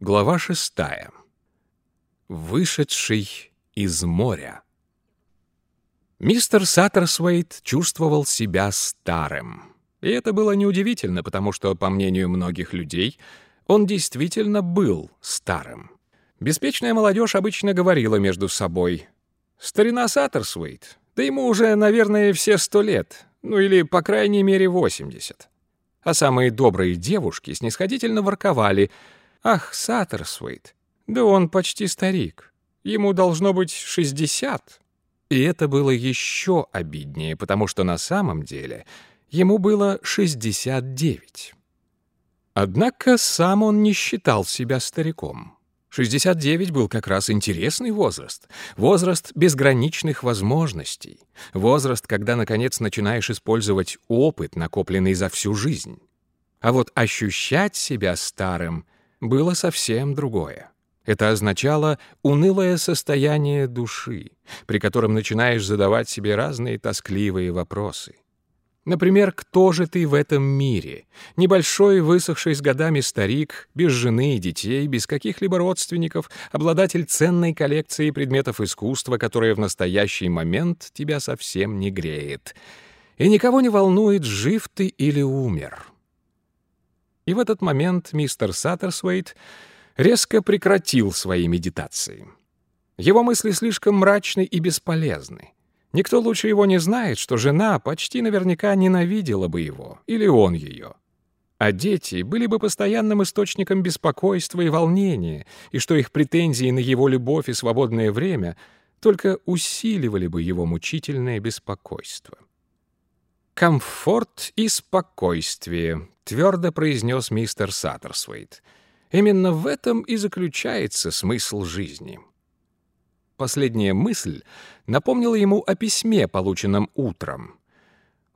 Глава шестая. Вышедший из моря. Мистер Саттерсвейт чувствовал себя старым. И это было неудивительно, потому что, по мнению многих людей, он действительно был старым. Беспечная молодежь обычно говорила между собой «Старина Саттерсвейт, да ему уже, наверное, все сто лет, ну или, по крайней мере, восемьдесят». А самые добрые девушки снисходительно ворковали — Ах, Саттерсвейт, да он почти старик. Ему должно быть шестьдесят. И это было еще обиднее, потому что на самом деле ему было шестьдесят девять. Однако сам он не считал себя стариком. 69 был как раз интересный возраст. Возраст безграничных возможностей. Возраст, когда, наконец, начинаешь использовать опыт, накопленный за всю жизнь. А вот ощущать себя старым — было совсем другое. Это означало унылое состояние души, при котором начинаешь задавать себе разные тоскливые вопросы. Например, кто же ты в этом мире? Небольшой, высохший с годами старик, без жены и детей, без каких-либо родственников, обладатель ценной коллекции предметов искусства, которая в настоящий момент тебя совсем не греет. И никого не волнует, жив ты или умер. И в этот момент мистер Саттерсвейт резко прекратил свои медитации. Его мысли слишком мрачны и бесполезны. Никто лучше его не знает, что жена почти наверняка ненавидела бы его, или он ее. А дети были бы постоянным источником беспокойства и волнения, и что их претензии на его любовь и свободное время только усиливали бы его мучительное беспокойство. «Комфорт и спокойствие», — твердо произнес мистер Саттерсвейт. «Именно в этом и заключается смысл жизни». Последняя мысль напомнила ему о письме, полученном утром.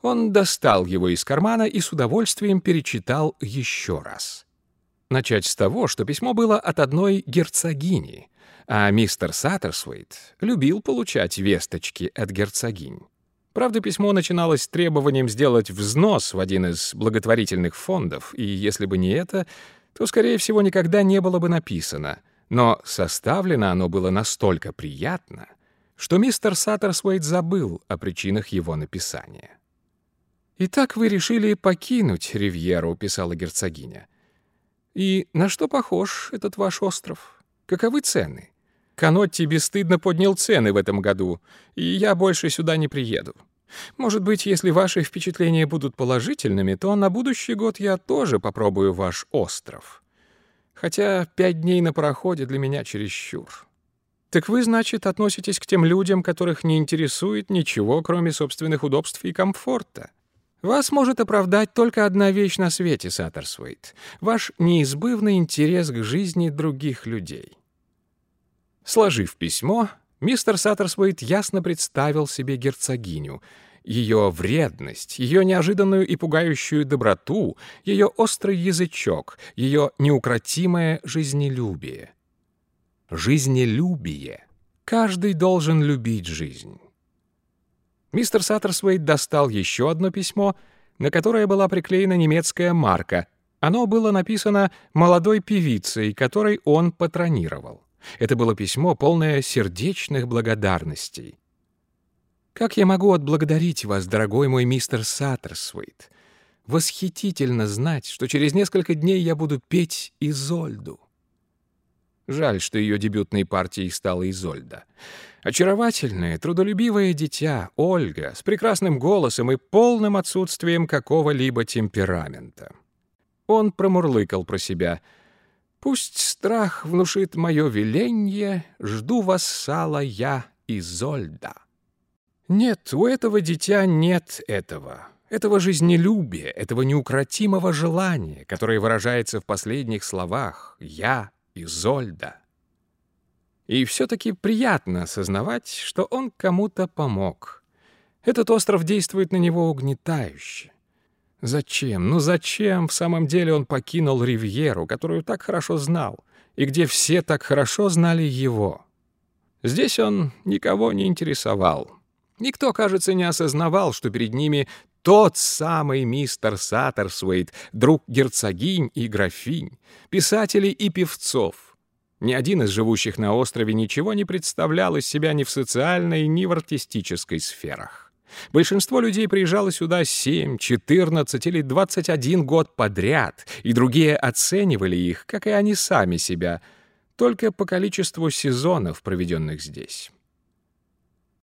Он достал его из кармана и с удовольствием перечитал еще раз. Начать с того, что письмо было от одной герцогини, а мистер Саттерсвейт любил получать весточки от герцогинь. Правда, письмо начиналось с требования сделать взнос в один из благотворительных фондов, и если бы не это, то, скорее всего, никогда не было бы написано. Но составлено оно было настолько приятно, что мистер Саттерсвейт забыл о причинах его написания. «Итак, вы решили покинуть Ривьеру», — писала герцогиня. «И на что похож этот ваш остров? Каковы цены? Канотти бесстыдно поднял цены в этом году, и я больше сюда не приеду. Может быть, если ваши впечатления будут положительными, то на будущий год я тоже попробую ваш остров. Хотя пять дней на пароходе для меня чересчур. Так вы, значит, относитесь к тем людям, которых не интересует ничего, кроме собственных удобств и комфорта. Вас может оправдать только одна вещь на свете, Саттерсвейт — ваш неизбывный интерес к жизни других людей. Сложив письмо, мистер Саттерсвейт ясно представил себе герцогиню, ее вредность, ее неожиданную и пугающую доброту, ее острый язычок, ее неукротимое жизнелюбие. Жизнелюбие. Каждый должен любить жизнь. Мистер Саттерсвейт достал еще одно письмо, на которое была приклеена немецкая марка. Оно было написано молодой певицей, которой он патронировал. Это было письмо, полное сердечных благодарностей. «Как я могу отблагодарить вас, дорогой мой мистер Саттерсвейт? Восхитительно знать, что через несколько дней я буду петь Изольду». Жаль, что ее дебютной партией стала Изольда. Очаровательное, трудолюбивое дитя, Ольга, с прекрасным голосом и полным отсутствием какого-либо темперамента. Он промурлыкал про себя — Пусть страх внушит мое веленье, жду вассала я, Изольда. Нет, у этого дитя нет этого, этого жизнелюбия, этого неукротимого желания, которое выражается в последних словах «я, Изольда». И все-таки приятно осознавать, что он кому-то помог. Этот остров действует на него угнетающе. Зачем, ну зачем в самом деле он покинул Ривьеру, которую так хорошо знал, и где все так хорошо знали его? Здесь он никого не интересовал. Никто, кажется, не осознавал, что перед ними Тот самый мистер Саттерсвейт, друг герцогинь и графинь, писателей и певцов. Ни один из живущих на острове ничего не представлял из себя ни в социальной, ни в артистической сферах. Большинство людей приезжало сюда 7, 14 или 21 год подряд, и другие оценивали их, как и они сами себя, только по количеству сезонов, проведенных здесь.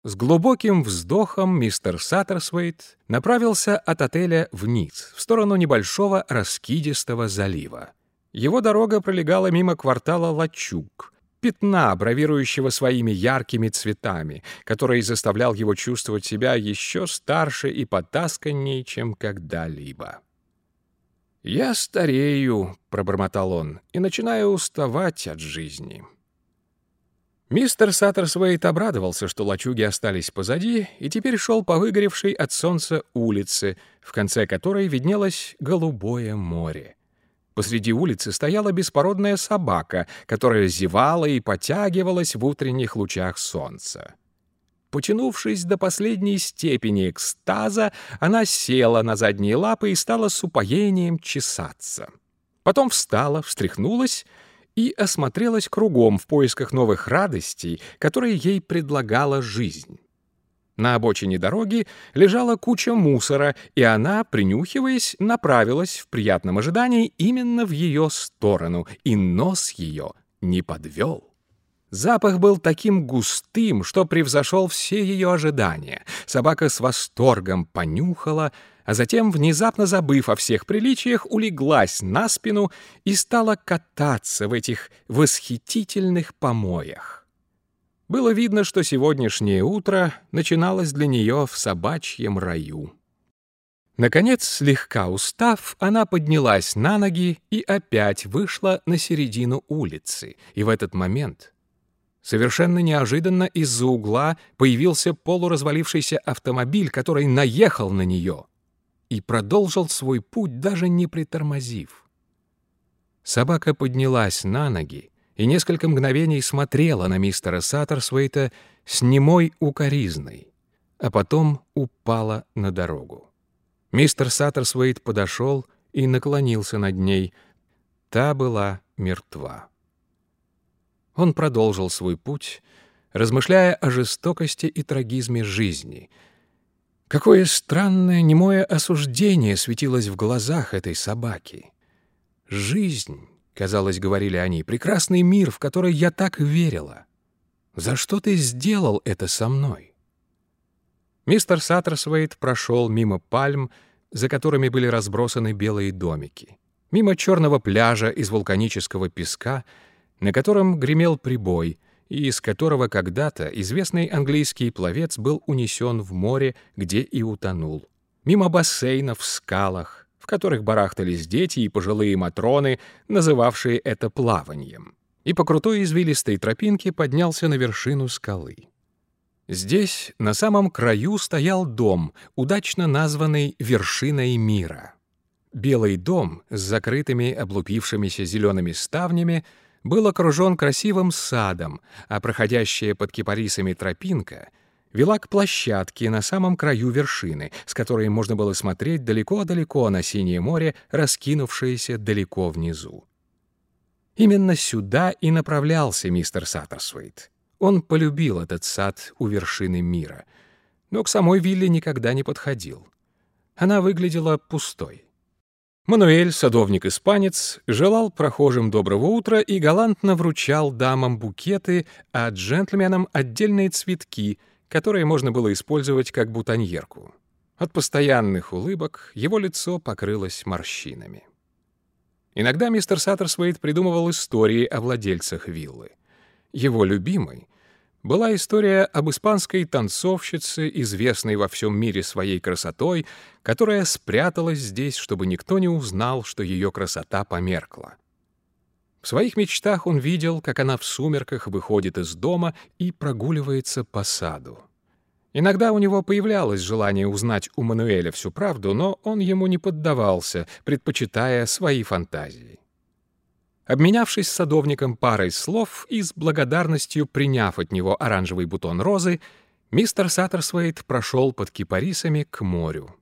С глубоким вздохом мистер Саттерсвейт направился от отеля вниз, в сторону небольшого раскидистого залива. Его дорога пролегала мимо квартала Лачуг, пятна, бравирующего своими яркими цветами, который заставлял его чувствовать себя еще старше и потасканнее, чем когда-либо. «Я старею», — пробормотал он, — «и начинаю уставать от жизни». Мистер Саттерсвейт обрадовался, что лачуги остались позади, и теперь шел по выгоревшей от солнца улице, в конце которой виднелось голубое море. Посреди улицы стояла беспородная собака, которая зевала и потягивалась в утренних лучах солнца. Потянувшись до последней степени экстаза, она села на задние лапы и стала с упоением чесаться. Потом встала, встряхнулась — и осмотрелась кругом в поисках новых радостей, которые ей предлагала жизнь. На обочине дороги лежала куча мусора, и она, принюхиваясь, направилась в приятном ожидании именно в ее сторону, и нос ее не подвел. Запах был таким густым, что превзошел все ее ожидания. Собака с восторгом понюхала, а затем, внезапно забыв о всех приличиях, улеглась на спину и стала кататься в этих восхитительных помоях. Было видно, что сегодняшнее утро начиналось для нее в собачьем раю. Наконец, слегка устав, она поднялась на ноги и опять вышла на середину улицы. И в этот момент, совершенно неожиданно из-за угла появился полуразвалившийся автомобиль, который наехал на нее — и продолжил свой путь, даже не притормозив. Собака поднялась на ноги и несколько мгновений смотрела на мистера Саттерсвейта с немой укоризной, а потом упала на дорогу. Мистер Саттерсвейт подошел и наклонился над ней. Та была мертва. Он продолжил свой путь, размышляя о жестокости и трагизме жизни — Какое странное немое осуждение светилось в глазах этой собаки. «Жизнь», — казалось, говорили они, — «прекрасный мир, в который я так верила. За что ты сделал это со мной?» Мистер Саттерсвейт прошел мимо пальм, за которыми были разбросаны белые домики, мимо черного пляжа из вулканического песка, на котором гремел прибой — и из которого когда-то известный английский пловец был унесен в море, где и утонул. Мимо бассейнов в скалах, в которых барахтались дети и пожилые матроны, называвшие это плаванием. И по крутой извилистой тропинке поднялся на вершину скалы. Здесь, на самом краю, стоял дом, удачно названный «Вершиной мира». Белый дом с закрытыми облупившимися зелеными ставнями — был окружен красивым садом, а проходящая под кипарисами тропинка вела к площадке на самом краю вершины, с которой можно было смотреть далеко-далеко на синее море, раскинувшееся далеко внизу. Именно сюда и направлялся мистер Саттерсвейт. Он полюбил этот сад у вершины мира, но к самой вилле никогда не подходил. Она выглядела пустой. Мануэль, садовник-испанец, желал прохожим доброго утра и галантно вручал дамам букеты, а джентльменам отдельные цветки, которые можно было использовать как бутоньерку. От постоянных улыбок его лицо покрылось морщинами. Иногда мистер Саттерсвейт придумывал истории о владельцах виллы. Его любимый была история об испанской танцовщице, известной во всем мире своей красотой, которая спряталась здесь, чтобы никто не узнал, что ее красота померкла. В своих мечтах он видел, как она в сумерках выходит из дома и прогуливается по саду. Иногда у него появлялось желание узнать у Мануэля всю правду, но он ему не поддавался, предпочитая свои фантазии. Обменявшись с садовником парой слов и с благодарностью приняв от него оранжевый бутон розы, мистер Саттерсвейт прошел под кипарисами к морю.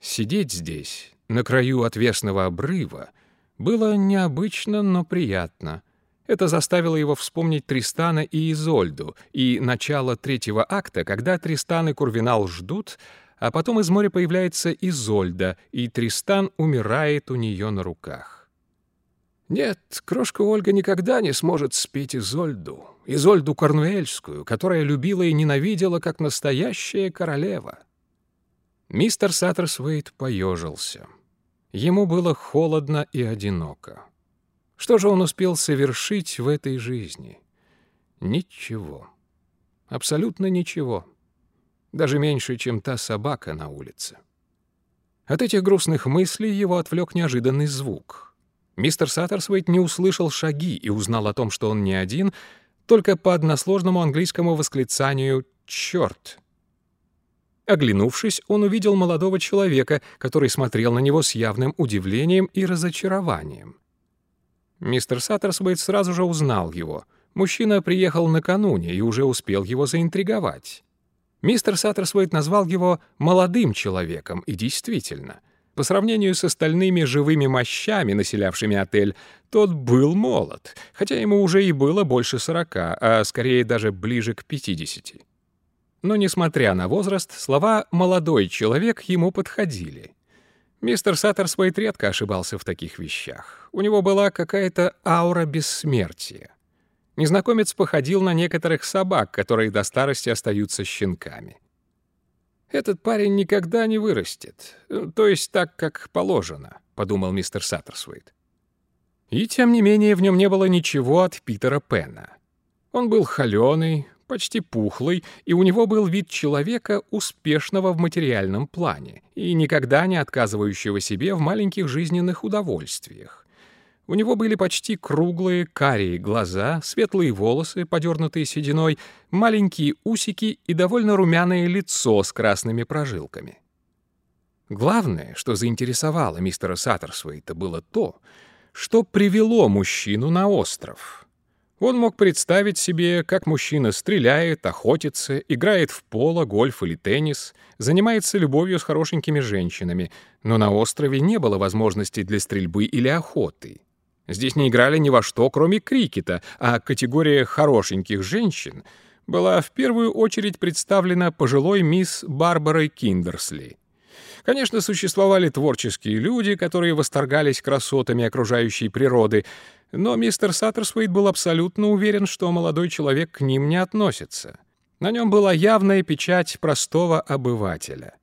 Сидеть здесь, на краю отвесного обрыва, было необычно, но приятно. Это заставило его вспомнить Тристана и Изольду и начало третьего акта, когда Тристан и Курвинал ждут, а потом из моря появляется Изольда, и Тристан умирает у нее на руках. Нет, крошка Ольга никогда не сможет спеть Изольду, Изольду Корнуэльскую, которая любила и ненавидела, как настоящая королева. Мистер Саттерсвейт поежился. Ему было холодно и одиноко. Что же он успел совершить в этой жизни? Ничего. Абсолютно ничего. Даже меньше, чем та собака на улице. От этих грустных мыслей его отвлек неожиданный звук. Мистер Саттерсвейт не услышал шаги и узнал о том, что он не один, только по односложному английскому восклицанию «Чёрт!». Оглянувшись, он увидел молодого человека, который смотрел на него с явным удивлением и разочарованием. Мистер Саттерсвейт сразу же узнал его. Мужчина приехал накануне и уже успел его заинтриговать. Мистер Саттерсвейт назвал его «молодым человеком», и действительно, по сравнению с остальными живыми мощами, населявшими отель, тот был молод, хотя ему уже и было больше сорока, а скорее даже ближе к пятидесяти. Но, несмотря на возраст, слова «молодой человек» ему подходили. Мистер Саттерсвейт редко ошибался в таких вещах. У него была какая-то аура бессмертия. Незнакомец походил на некоторых собак, которые до старости остаются щенками. «Этот парень никогда не вырастет, то есть так, как положено», — подумал мистер Саттерсвейт. И тем не менее в нем не было ничего от Питера Пена. Он был холеный, почти пухлый, и у него был вид человека, успешного в материальном плане и никогда не отказывающего себе в маленьких жизненных удовольствиях. У него были почти круглые карие глаза, светлые волосы, подернутые сединой, маленькие усики и довольно румяное лицо с красными прожилками. Главное, что заинтересовало мистера Саттерсвейта, было то, что привело мужчину на остров — он мог представить себе, как мужчина стреляет, охотится, играет в поло, гольф или теннис, занимается любовью с хорошенькими женщинами, но на острове не было возможности для стрельбы или охоты. Здесь не играли ни во что, кроме крикета, а категория «хорошеньких женщин» была в первую очередь представлена пожилой мисс Барбарой Киндерсли — Конечно, существовали творческие люди, которые восторгались красотами окружающей природы, но мистер Саттерсвейт был абсолютно уверен, что молодой человек к ним не относится. На нем была явная печать простого обывателя.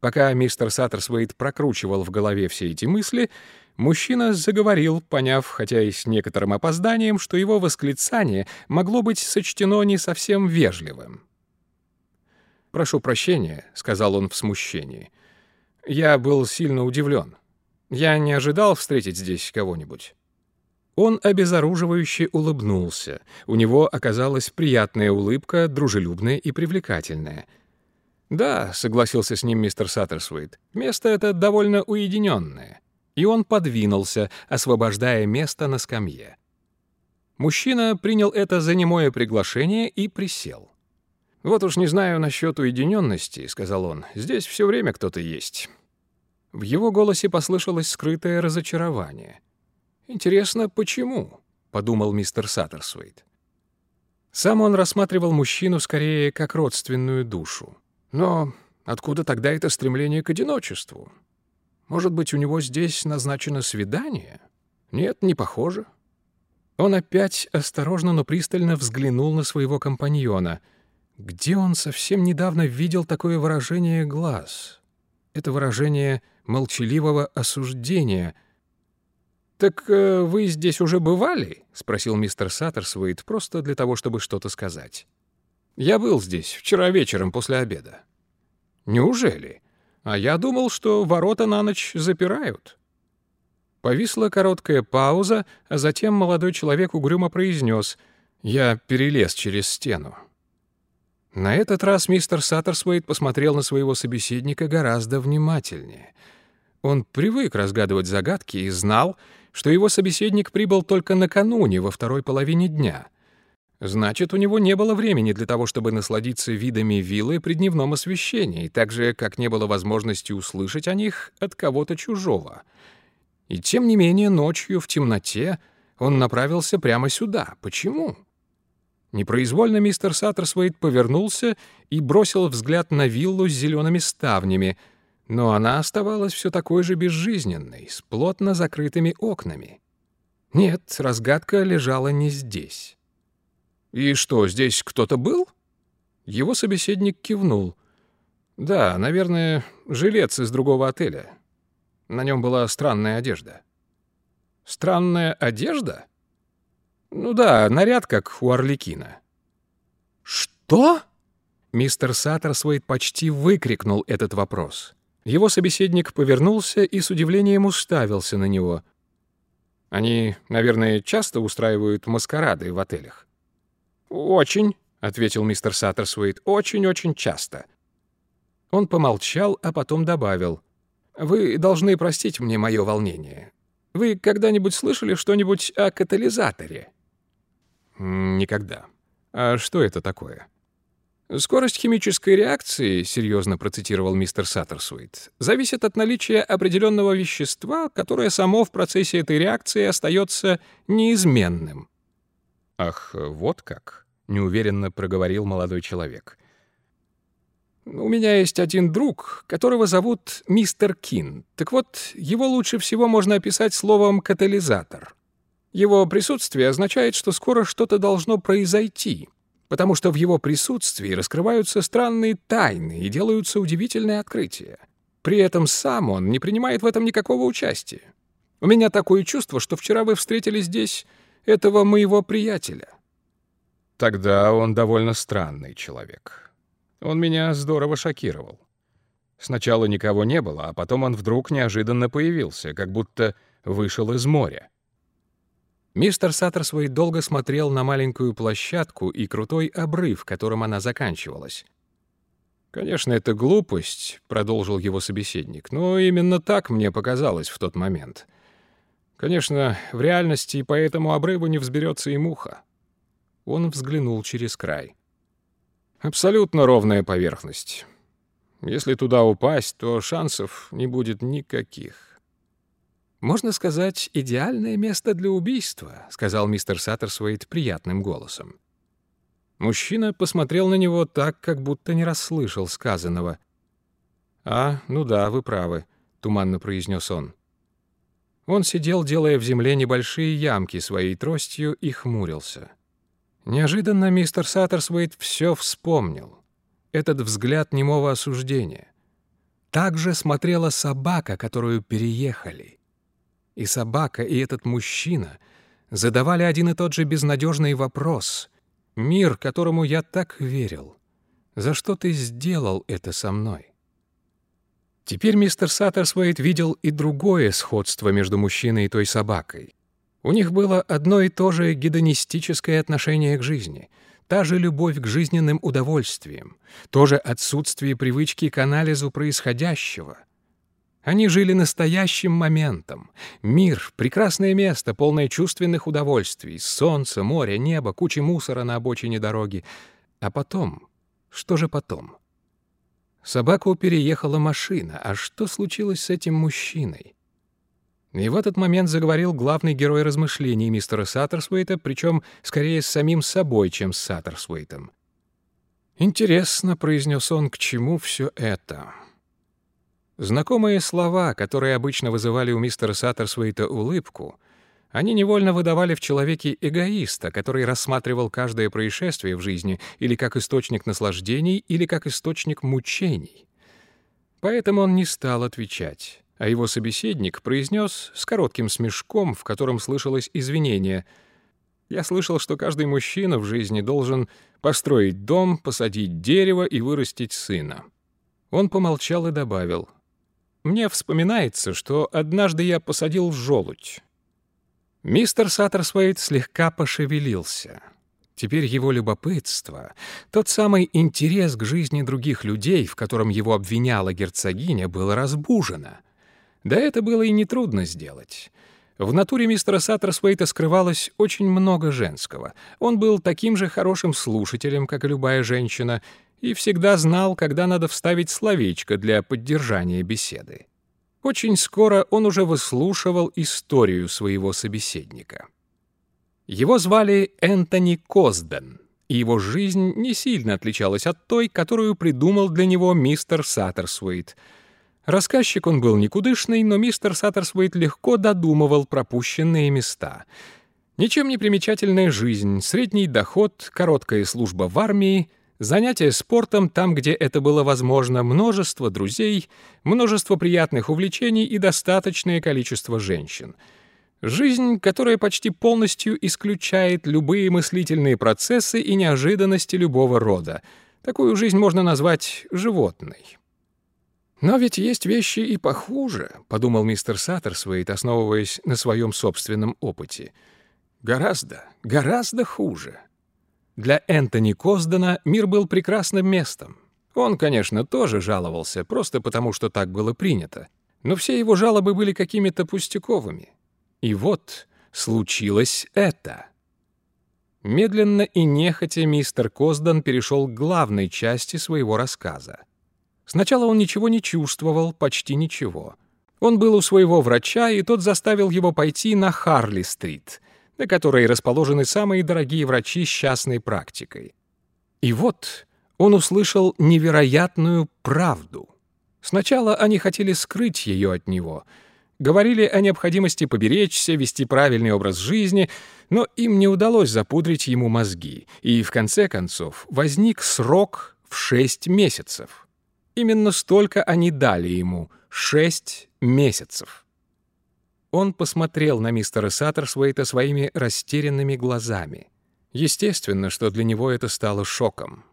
Пока мистер Саттерсвейт прокручивал в голове все эти мысли, мужчина заговорил, поняв, хотя и с некоторым опозданием, что его восклицание могло быть сочтено не совсем вежливым. «Прошу прощения», — сказал он в смущении. «Я был сильно удивлен. Я не ожидал встретить здесь кого-нибудь». Он обезоруживающе улыбнулся. У него оказалась приятная улыбка, дружелюбная и привлекательная. «Да», — согласился с ним мистер Саттерсвейт, — «место это довольно уединенное». И он подвинулся, освобождая место на скамье. Мужчина принял это за немое приглашение и присел. «Вот уж не знаю насчет уединенности», — сказал он. «Здесь все время кто-то есть». В его голосе послышалось скрытое разочарование. «Интересно, почему?» — подумал мистер Саттерсвейт. Сам он рассматривал мужчину скорее как родственную душу. Но откуда тогда это стремление к одиночеству? Может быть, у него здесь назначено свидание? Нет, не похоже. Он опять осторожно, но пристально взглянул на своего компаньона — где он совсем недавно видел такое выражение глаз? Это выражение молчаливого осуждения. «Так э, вы здесь уже бывали?» — спросил мистер Саттерсвейт просто для того, чтобы что-то сказать. «Я был здесь вчера вечером после обеда». «Неужели? А я думал, что ворота на ночь запирают». Повисла короткая пауза, а затем молодой человек угрюмо произнес «Я перелез через стену». На этот раз мистер Саттерсвейт посмотрел на своего собеседника гораздо внимательнее. Он привык разгадывать загадки и знал, что его собеседник прибыл только накануне, во второй половине дня. Значит, у него не было времени для того, чтобы насладиться видами виллы при дневном освещении, так же, как не было возможности услышать о них от кого-то чужого. И тем не менее, ночью в темноте он направился прямо сюда. Почему? Непроизвольно мистер Саттерсвейт повернулся и бросил взгляд на виллу с зелеными ставнями, но она оставалась все такой же безжизненной, с плотно закрытыми окнами. Нет, разгадка лежала не здесь. «И что, здесь кто-то был?» Его собеседник кивнул. «Да, наверное, жилец из другого отеля. На нем была странная одежда». «Странная одежда?» «Ну да, наряд, как у Орликина». «Что?» Мистер Саттерсвейт почти выкрикнул этот вопрос. Его собеседник повернулся и с удивлением уставился на него. «Они, наверное, часто устраивают маскарады в отелях?» «Очень», — ответил мистер Саттерсуэйт, — «очень-очень часто». Он помолчал, а потом добавил. «Вы должны простить мне мое волнение. Вы когда-нибудь слышали что-нибудь о катализаторе?» «Никогда. А что это такое?» «Скорость химической реакции, — серьезно процитировал мистер Саттерсуит, — зависит от наличия определенного вещества, которое само в процессе этой реакции остается неизменным». «Ах, вот как!» — неуверенно проговорил молодой человек. «У меня есть один друг, которого зовут мистер Кин. Так вот, его лучше всего можно описать словом «катализатор». Его присутствие означает, что скоро что-то должно произойти, потому что в его присутствии раскрываются странные тайны и делаются удивительные открытия. При этом сам он не принимает в этом никакого участия. У меня такое чувство, что вчера вы встретили здесь этого моего приятеля. Тогда он довольно странный человек. Он меня здорово шокировал. Сначала никого не было, а потом он вдруг неожиданно появился, как будто вышел из моря. Мистер Саттерсвей долго смотрел на маленькую площадку и крутой обрыв, которым она заканчивалась. «Конечно, это глупость», — продолжил его собеседник, «но именно так мне показалось в тот момент. Конечно, в реальности по этому обрыву не взберется и муха. Он взглянул через край. Абсолютно ровная поверхность. Если туда упасть, то шансов не будет никаких. «Можно сказать, идеальное место для убийства», — сказал мистер Саттерсвейт приятным голосом. Мужчина посмотрел на него так, как будто не расслышал сказанного. «А, ну да, вы правы», — туманно произнес он. Он сидел, делая в земле небольшие ямки своей тростью, и хмурился. Неожиданно мистер Саттерсвейт все вспомнил. Этот взгляд немого осуждения. Так же смотрела собака, которую переехали. И собака, и этот мужчина задавали один и тот же безнадежный вопрос. «Мир, которому я так верил, за что ты сделал это со мной?» Теперь мистер Саттерсвейт видел и другое сходство между мужчиной и той собакой. У них было одно и то же гедонистическое отношение к жизни, та же любовь к жизненным удовольствиям, то же отсутствие привычки к анализу происходящего. Они жили настоящим моментом. Мир — прекрасное место, полное чувственных удовольствий, солнце, море, небо, куча мусора на обочине дороги. А потом? Что же потом? Собаку переехала машина. А что случилось с этим мужчиной? И в этот момент заговорил главный герой размышлений мистера Саттерсвейта, причем скорее с самим собой, чем с Саттерсвейтом. «Интересно», — произнес он, — «к чему все это?» Знакомые слова, которые обычно вызывали у мистера Саттерсвейта улыбку, они невольно выдавали в человеке эгоиста, который рассматривал каждое происшествие в жизни или как источник наслаждений, или как источник мучений. Поэтому он не стал отвечать а его собеседник произнес с коротким смешком, в котором слышалось извинение. «Я слышал, что каждый мужчина в жизни должен построить дом, посадить дерево и вырастить сына». Он помолчал и добавил. «Мне вспоминается, что однажды я посадил желудь». Мистер Саттерсвейт слегка пошевелился. Теперь его любопытство, тот самый интерес к жизни других людей, в котором его обвиняла герцогиня, было разбужено — да это было и нетрудно сделать. В натуре мистера Саттерсвейта скрывалось очень много женского. Он был таким же хорошим слушателем, как и любая женщина, и всегда знал, когда надо вставить словечко для поддержания беседы. Очень скоро он уже выслушивал историю своего собеседника. Его звали Энтони Козден, и его жизнь не сильно отличалась от той, которую придумал для него мистер Саттерсвейт — Рассказчик он был никудышный, но мистер Саттерсвейт легко додумывал пропущенные места. Ничем не примечательная жизнь, средний доход, короткая служба в армии, занятия спортом там, где это было возможно, множество друзей, множество приятных увлечений и достаточное количество женщин. Жизнь, которая почти полностью исключает любые мыслительные процессы и неожиданности любого рода. Такую жизнь можно назвать животной. «Но ведь есть вещи и похуже», — подумал мистер Саттерсвейт, основываясь на своем собственном опыте. «Гораздо, гораздо хуже». Для Энтони Коздена мир был прекрасным местом. Он, конечно, тоже жаловался, просто потому что так было принято. Но все его жалобы были какими-то пустяковыми. И вот случилось это. Медленно и нехотя мистер Козден перешел к главной части своего рассказа. Сначала он ничего не чувствовал, почти ничего. Он был у своего врача, и тот заставил его пойти на Харли-стрит, на которой расположены самые дорогие врачи с частной практикой. И вот он услышал невероятную правду. Сначала они хотели скрыть ее от него, говорили о необходимости поберечься, вести правильный образ жизни, но им не удалось запудрить ему мозги, и в конце концов возник срок в шесть месяцев. Именно столько они дали ему — шесть месяцев. Он посмотрел на мистера Саттерсвейта своими растерянными глазами. Естественно, что для него это стало шоком.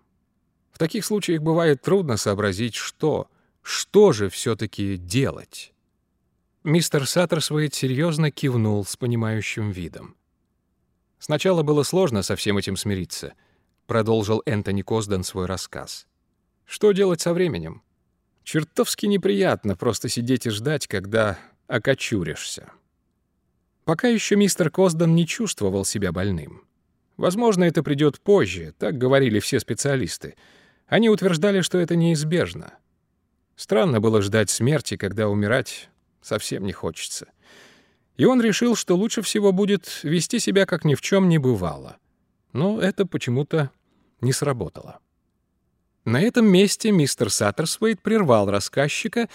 В таких случаях бывает трудно сообразить, что, что же все-таки делать. Мистер Саттерсвейт серьезно кивнул с понимающим видом. Сначала было сложно со всем этим смириться, продолжил Энтони Козден свой рассказ. Что делать со временем? Чертовски неприятно просто сидеть и ждать, когда окочуришься. Пока еще мистер Козден не чувствовал себя больным. Возможно, это придет позже, так говорили все специалисты. Они утверждали, что это неизбежно. Странно было ждать смерти, когда умирать совсем не хочется. И он решил, что лучше всего будет вести себя, как ни в чем не бывало. Но это почему-то не сработало. На этом месте мистер Саттерсвейт прервал рассказчика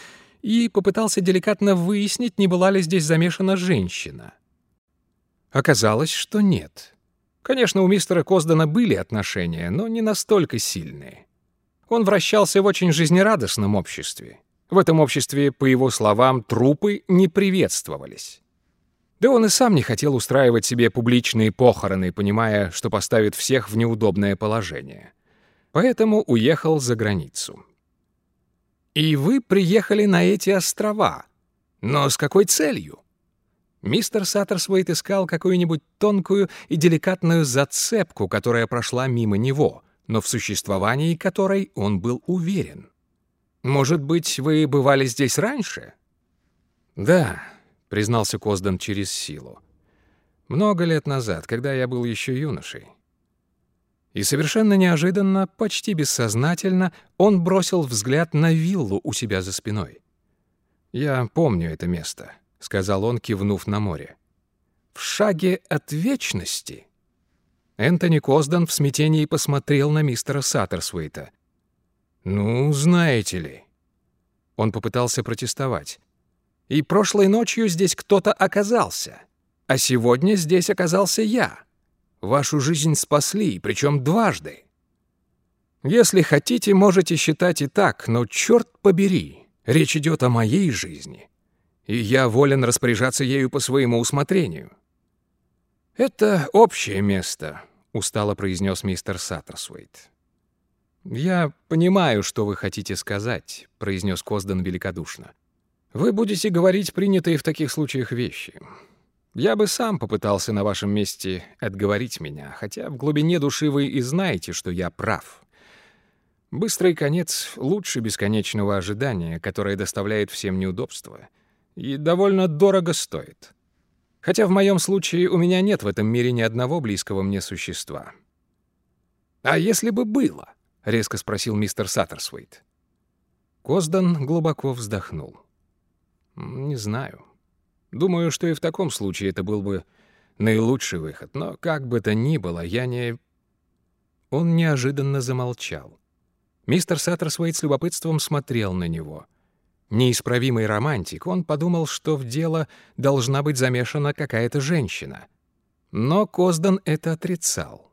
и попытался деликатно выяснить, не была ли здесь замешана женщина. Оказалось, что нет. Конечно, у мистера Коздана были отношения, но не настолько сильные. Он вращался в очень жизнерадостном обществе. В этом обществе, по его словам, трупы не приветствовались. Да он и сам не хотел устраивать себе публичные похороны, понимая, что поставит всех в неудобное положение поэтому уехал за границу. И вы приехали на эти острова. Но с какой целью? Мистер Саттерсвейт искал какую-нибудь тонкую и деликатную зацепку, которая прошла мимо него, но в существовании которой он был уверен. «Может быть, вы бывали здесь раньше?» «Да», — признался Козден через силу. «Много лет назад, когда я был еще юношей. И совершенно неожиданно, почти бессознательно, он бросил взгляд на виллу у себя за спиной. «Я помню это место», — сказал он, кивнув на море. «В шаге от вечности?» Энтони Коздан в смятении посмотрел на мистера Саттерсвейта. «Ну, знаете ли...» Он попытался протестовать. «И прошлой ночью здесь кто-то оказался, а сегодня здесь оказался я». Вашу жизнь спасли, причем дважды. Если хотите, можете считать и так, но черт побери, речь идет о моей жизни, и я волен распоряжаться ею по своему усмотрению. «Это общее место», — устало произнес мистер Саттерсуэйт. «Я понимаю, что вы хотите сказать», — произнес Козден великодушно. «Вы будете говорить принятые в таких случаях вещи. Я бы сам попытался на вашем месте отговорить меня, хотя в глубине души вы и знаете, что я прав. Быстрый конец лучше бесконечного ожидания, которое доставляет всем неудобства и довольно дорого стоит. Хотя в моем случае у меня нет в этом мире ни одного близкого мне существа. «А если бы было?» — резко спросил мистер Саттерсвейт. Коздан глубоко вздохнул. «Не знаю. Думаю, что и в таком случае это был бы наилучший выход, но как бы то ни было, я не...» Он неожиданно замолчал. Мистер Саттерсвейт с любопытством смотрел на него — неисправимый романтик, он подумал, что в дело должна быть замешана какая-то женщина. Но Коздан это отрицал.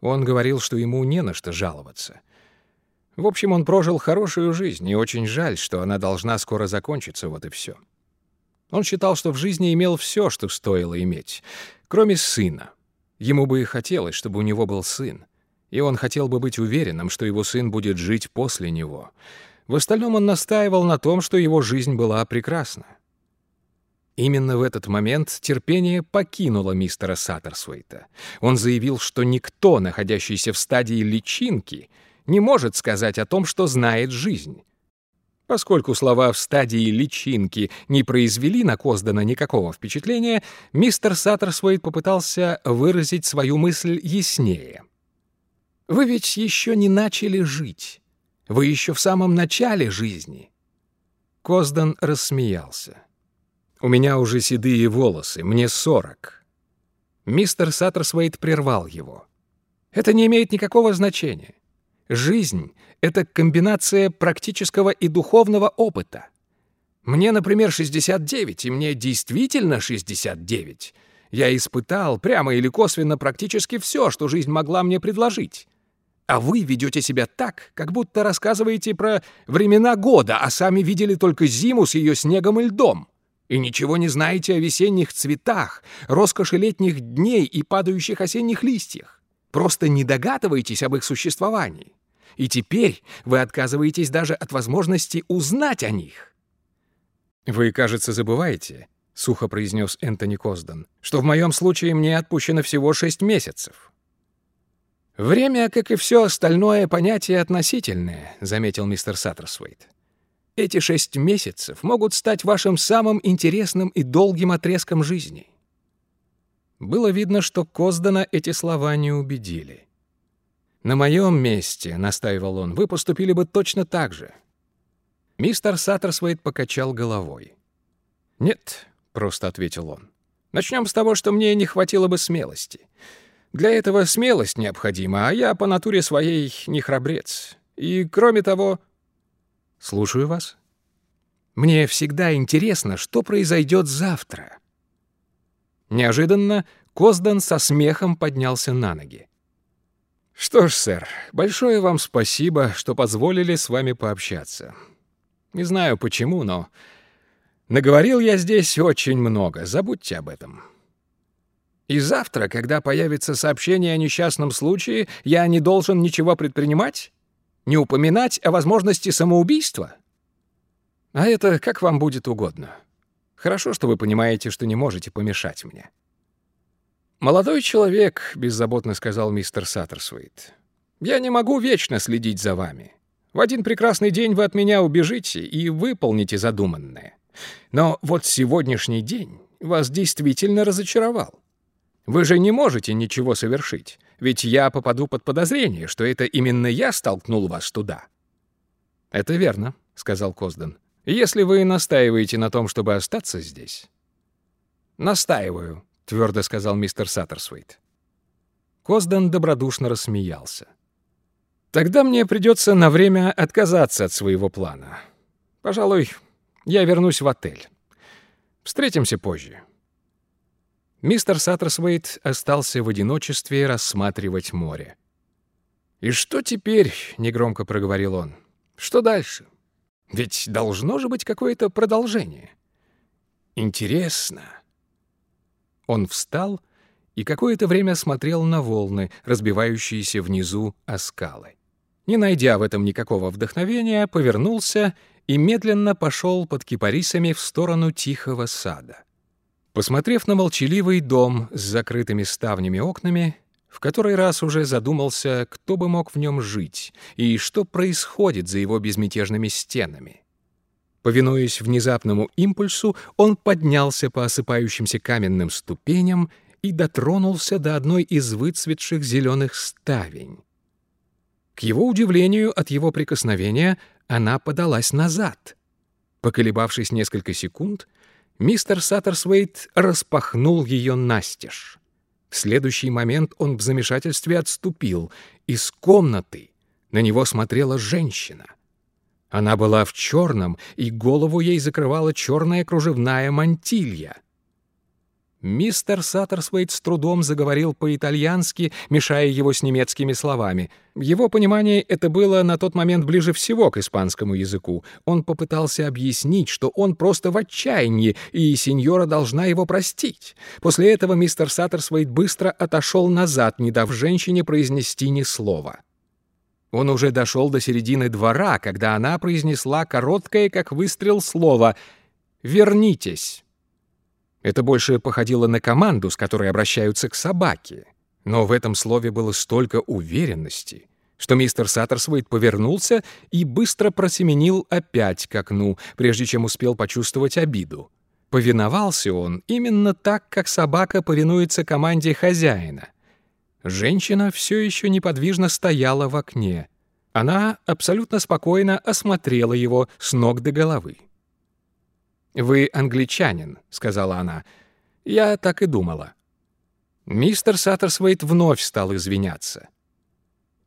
Он говорил, что ему не на что жаловаться. В общем, он прожил хорошую жизнь, и очень жаль, что она должна скоро закончиться, вот и все. Он считал, что в жизни имел все, что стоило иметь, кроме сына. Ему бы и хотелось, чтобы у него был сын. И он хотел бы быть уверенным, что его сын будет жить после него — в остальном он настаивал на том, что его жизнь была прекрасна. Именно в этот момент терпение покинуло мистера Саттерсуэйта. Он заявил, что никто, находящийся в стадии личинки, не может сказать о том, что знает жизнь. Поскольку слова в стадии личинки не произвели на Коздана никакого впечатления, мистер Саттерсуэйт попытался выразить свою мысль яснее. «Вы ведь еще не начали жить. Вы еще в самом начале жизни». Коздан рассмеялся. «У меня уже седые волосы, мне сорок». Мистер Саттерсвейт прервал его. «Это не имеет никакого значения. Жизнь — это комбинация практического и духовного опыта. Мне, например, 69, и мне действительно 69. Я испытал прямо или косвенно практически все, что жизнь могла мне предложить. А вы ведете себя так, как будто рассказываете про времена года, а сами видели только зиму с ее снегом и льдом. И ничего не знаете о весенних цветах, роскоши летних дней и падающих осенних листьях. Просто не догадываетесь об их существовании. И теперь вы отказываетесь даже от возможности узнать о них. «Вы, кажется, забываете», — сухо произнес Энтони Коздан, «что в моем случае мне отпущено всего шесть месяцев». «Время, как и все остальное, понятие относительное», — заметил мистер Саттерсвейт. «Эти шесть месяцев могут стать вашим самым интересным и долгим отрезком жизни». Было видно, что Коздана эти слова не убедили. «На моем месте», — настаивал он, — «вы поступили бы точно так же». Мистер Саттерсвейт покачал головой. «Нет», — просто ответил он. «Начнем с того, что мне не хватило бы смелости. Для этого смелость необходима, а я по натуре своей не храбрец. И кроме того... Слушаю вас. Мне всегда интересно, что произойдет завтра. Неожиданно Коздан со смехом поднялся на ноги. «Что ж, сэр, большое вам спасибо, что позволили с вами пообщаться. Не знаю почему, но наговорил я здесь очень много, забудьте об этом». И завтра, когда появится сообщение о несчастном случае, я не должен ничего предпринимать? Не упоминать о возможности самоубийства? А это как вам будет угодно. Хорошо, что вы понимаете, что не можете помешать мне. «Молодой человек», — беззаботно сказал мистер Саттерсуит, — «я не могу вечно следить за вами. В один прекрасный день вы от меня убежите и выполните задуманное. Но вот сегодняшний день вас действительно разочаровал. Вы же не можете ничего совершить, ведь я попаду под подозрение, что это именно я столкнул вас туда». «Это верно», — сказал Коздан. «Если вы настаиваете на том, чтобы остаться здесь...» «Настаиваю», — твердо сказал мистер Саттерсвейт. Коздан добродушно рассмеялся. «Тогда мне придется на время отказаться от своего плана. Пожалуй, я вернусь в отель. Встретимся позже». Мистер Саттерсвейт остался в одиночестве рассматривать море. «И что теперь?» — негромко проговорил он. «Что дальше? Ведь должно же быть какое-то продолжение. Интересно». Он встал и какое-то время смотрел на волны, разбивающиеся внизу о скалы. Не найдя в этом никакого вдохновения, повернулся и медленно пошел под кипарисами в сторону тихого сада. Посмотрев на молчаливый дом с закрытыми ставнями окнами, в который раз уже задумался, кто бы мог в нем жить и что происходит за его безмятежными стенами. Повинуясь внезапному импульсу, он поднялся по осыпающимся каменным ступеням и дотронулся до одной из выцветших зеленых ставень. К его удивлению от его прикосновения она подалась назад. Поколебавшись несколько секунд, мистер Саттерсвейт распахнул ее настежь. В следующий момент он в замешательстве отступил. Из комнаты на него смотрела женщина. Она была в черном, и голову ей закрывала черная кружевная мантилья. Мистер Саттерсвейт с трудом заговорил по-итальянски, мешая его с немецкими словами. Его понимании это было на тот момент ближе всего к испанскому языку. Он попытался объяснить, что он просто в отчаянии, и сеньора должна его простить. После этого мистер Саттерсвейт быстро отошел назад, не дав женщине произнести ни слова. Он уже дошел до середины двора, когда она произнесла короткое, как выстрел, слово «Вернитесь». Это больше походило на команду, с которой обращаются к собаке. Но в этом слове было столько уверенности, что мистер Саттерсвейт повернулся и быстро просеменил опять к окну, прежде чем успел почувствовать обиду. Повиновался он именно так, как собака повинуется команде хозяина — Женщина все еще неподвижно стояла в окне. Она абсолютно спокойно осмотрела его с ног до головы. «Вы англичанин», — сказала она. «Я так и думала». Мистер Саттерсвейт вновь стал извиняться.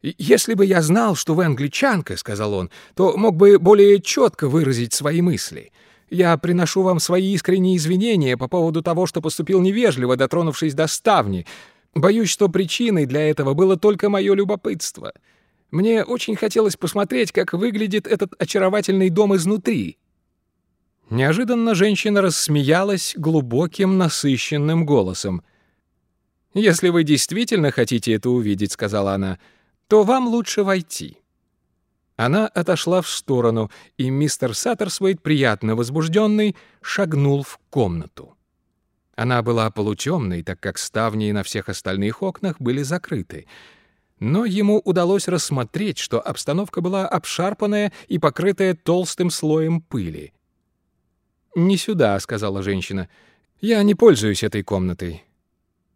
«Если бы я знал, что вы англичанка, — сказал он, — то мог бы более четко выразить свои мысли. Я приношу вам свои искренние извинения по поводу того, что поступил невежливо, дотронувшись до ставни. Боюсь, что причиной для этого было только мое любопытство. Мне очень хотелось посмотреть, как выглядит этот очаровательный дом изнутри. Неожиданно женщина рассмеялась глубоким, насыщенным голосом. «Если вы действительно хотите это увидеть, — сказала она, — то вам лучше войти». Она отошла в сторону, и мистер Саттерсвейт, приятно возбужденный, шагнул в комнату. Она была полутемной, так как ставни на всех остальных окнах были закрыты. Но ему удалось рассмотреть, что обстановка была обшарпанная и покрытая толстым слоем пыли. «Не сюда», — сказала женщина. «Я не пользуюсь этой комнатой».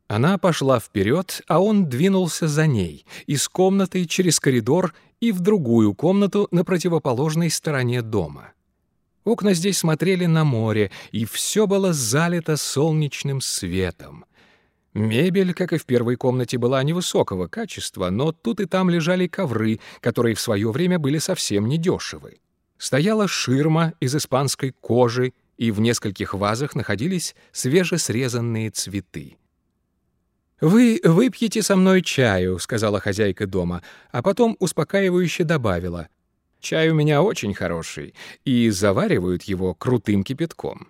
Она пошла вперед, а он двинулся за ней, из комнаты через коридор и в другую комнату на противоположной стороне дома. Окна здесь смотрели на море, и все было залито солнечным светом. Мебель, как и в первой комнате, была невысокого качества, но тут и там лежали ковры, которые в свое время были совсем недешевы. Стояла ширма из испанской кожи, и в нескольких вазах находились свежесрезанные цветы. «Вы выпьете со мной чаю», — сказала хозяйка дома, а потом успокаивающе добавила. Чай у меня очень хороший, и заваривают его крутым кипятком.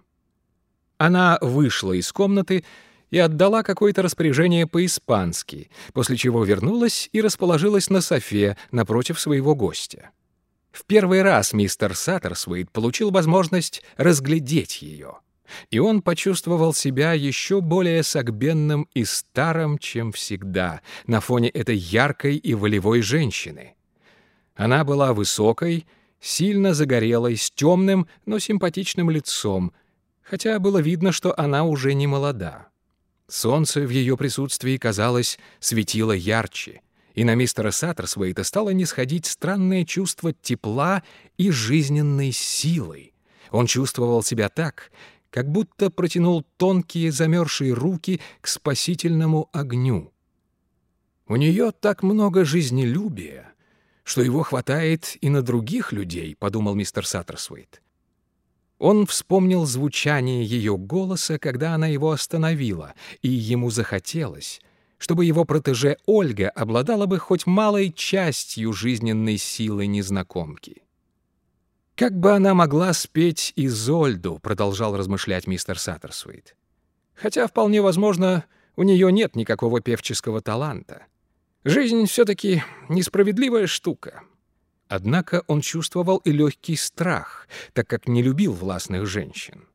Она вышла из комнаты и отдала какое-то распоряжение по-испански, после чего вернулась и расположилась на софе напротив своего гостя. В первый раз мистер Саттерсвейт получил возможность разглядеть ее, и он почувствовал себя еще более согбенным и старым, чем всегда, на фоне этой яркой и волевой женщины. Она была высокой, сильно загорелой, с темным, но симпатичным лицом, хотя было видно, что она уже не молода. Солнце в ее присутствии, казалось, светило ярче, и на мистера Саттерсвейта стало нисходить странное чувство тепла и жизненной силы. Он чувствовал себя так, как будто протянул тонкие замерзшие руки к спасительному огню. У нее так много жизнелюбия, что его хватает и на других людей», — подумал мистер Саттерсвейт. Он вспомнил звучание ее голоса, когда она его остановила, и ему захотелось, чтобы его протеже Ольга обладала бы хоть малой частью жизненной силы незнакомки. «Как бы она могла спеть Изольду», — продолжал размышлять мистер Саттерсвейт. «Хотя, вполне возможно, у нее нет никакого певческого таланта. Жизнь все-таки несправедливая штука. Однако он чувствовал и легкий страх, так как не любил властных женщин.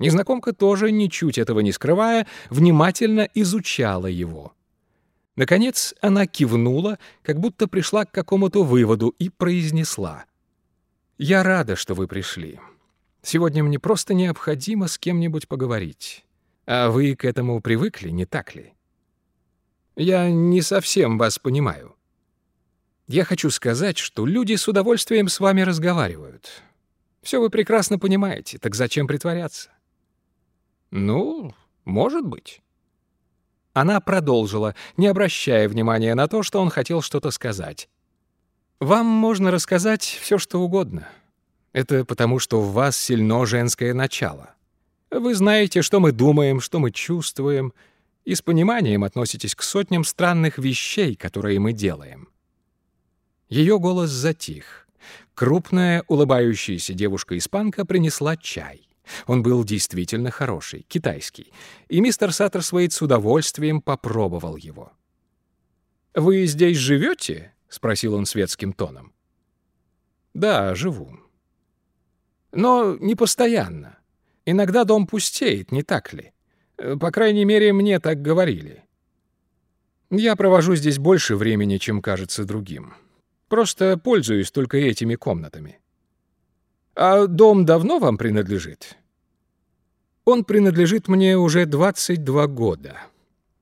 Незнакомка тоже, ничуть этого не скрывая, внимательно изучала его. Наконец она кивнула, как будто пришла к какому-то выводу и произнесла. Я рада, что вы пришли. Сегодня мне просто необходимо с кем-нибудь поговорить. А вы к этому привыкли, не так ли? Я не совсем вас понимаю. Я хочу сказать, что люди с удовольствием с вами разговаривают. Все вы прекрасно понимаете, так зачем притворяться? Ну, может быть. Она продолжила, не обращая внимания на то, что он хотел что-то сказать. Вам можно рассказать все, что угодно. Это потому, что в вас сильно женское начало. Вы знаете, что мы думаем, что мы чувствуем, и с пониманием относитесь к сотням странных вещей, которые мы делаем. Ее голос затих. Крупная, улыбающаяся девушка-испанка принесла чай. Он был действительно хороший, китайский, и мистер Саттерсвейт с удовольствием попробовал его. «Вы здесь живете?» — спросил он светским тоном. «Да, живу. Но не постоянно. Иногда дом пустеет, не так ли? По крайней мере, мне так говорили. Я провожу здесь больше времени, чем кажется другим. Просто пользуюсь только этими комнатами. А дом давно вам принадлежит? Он принадлежит мне уже 22 года.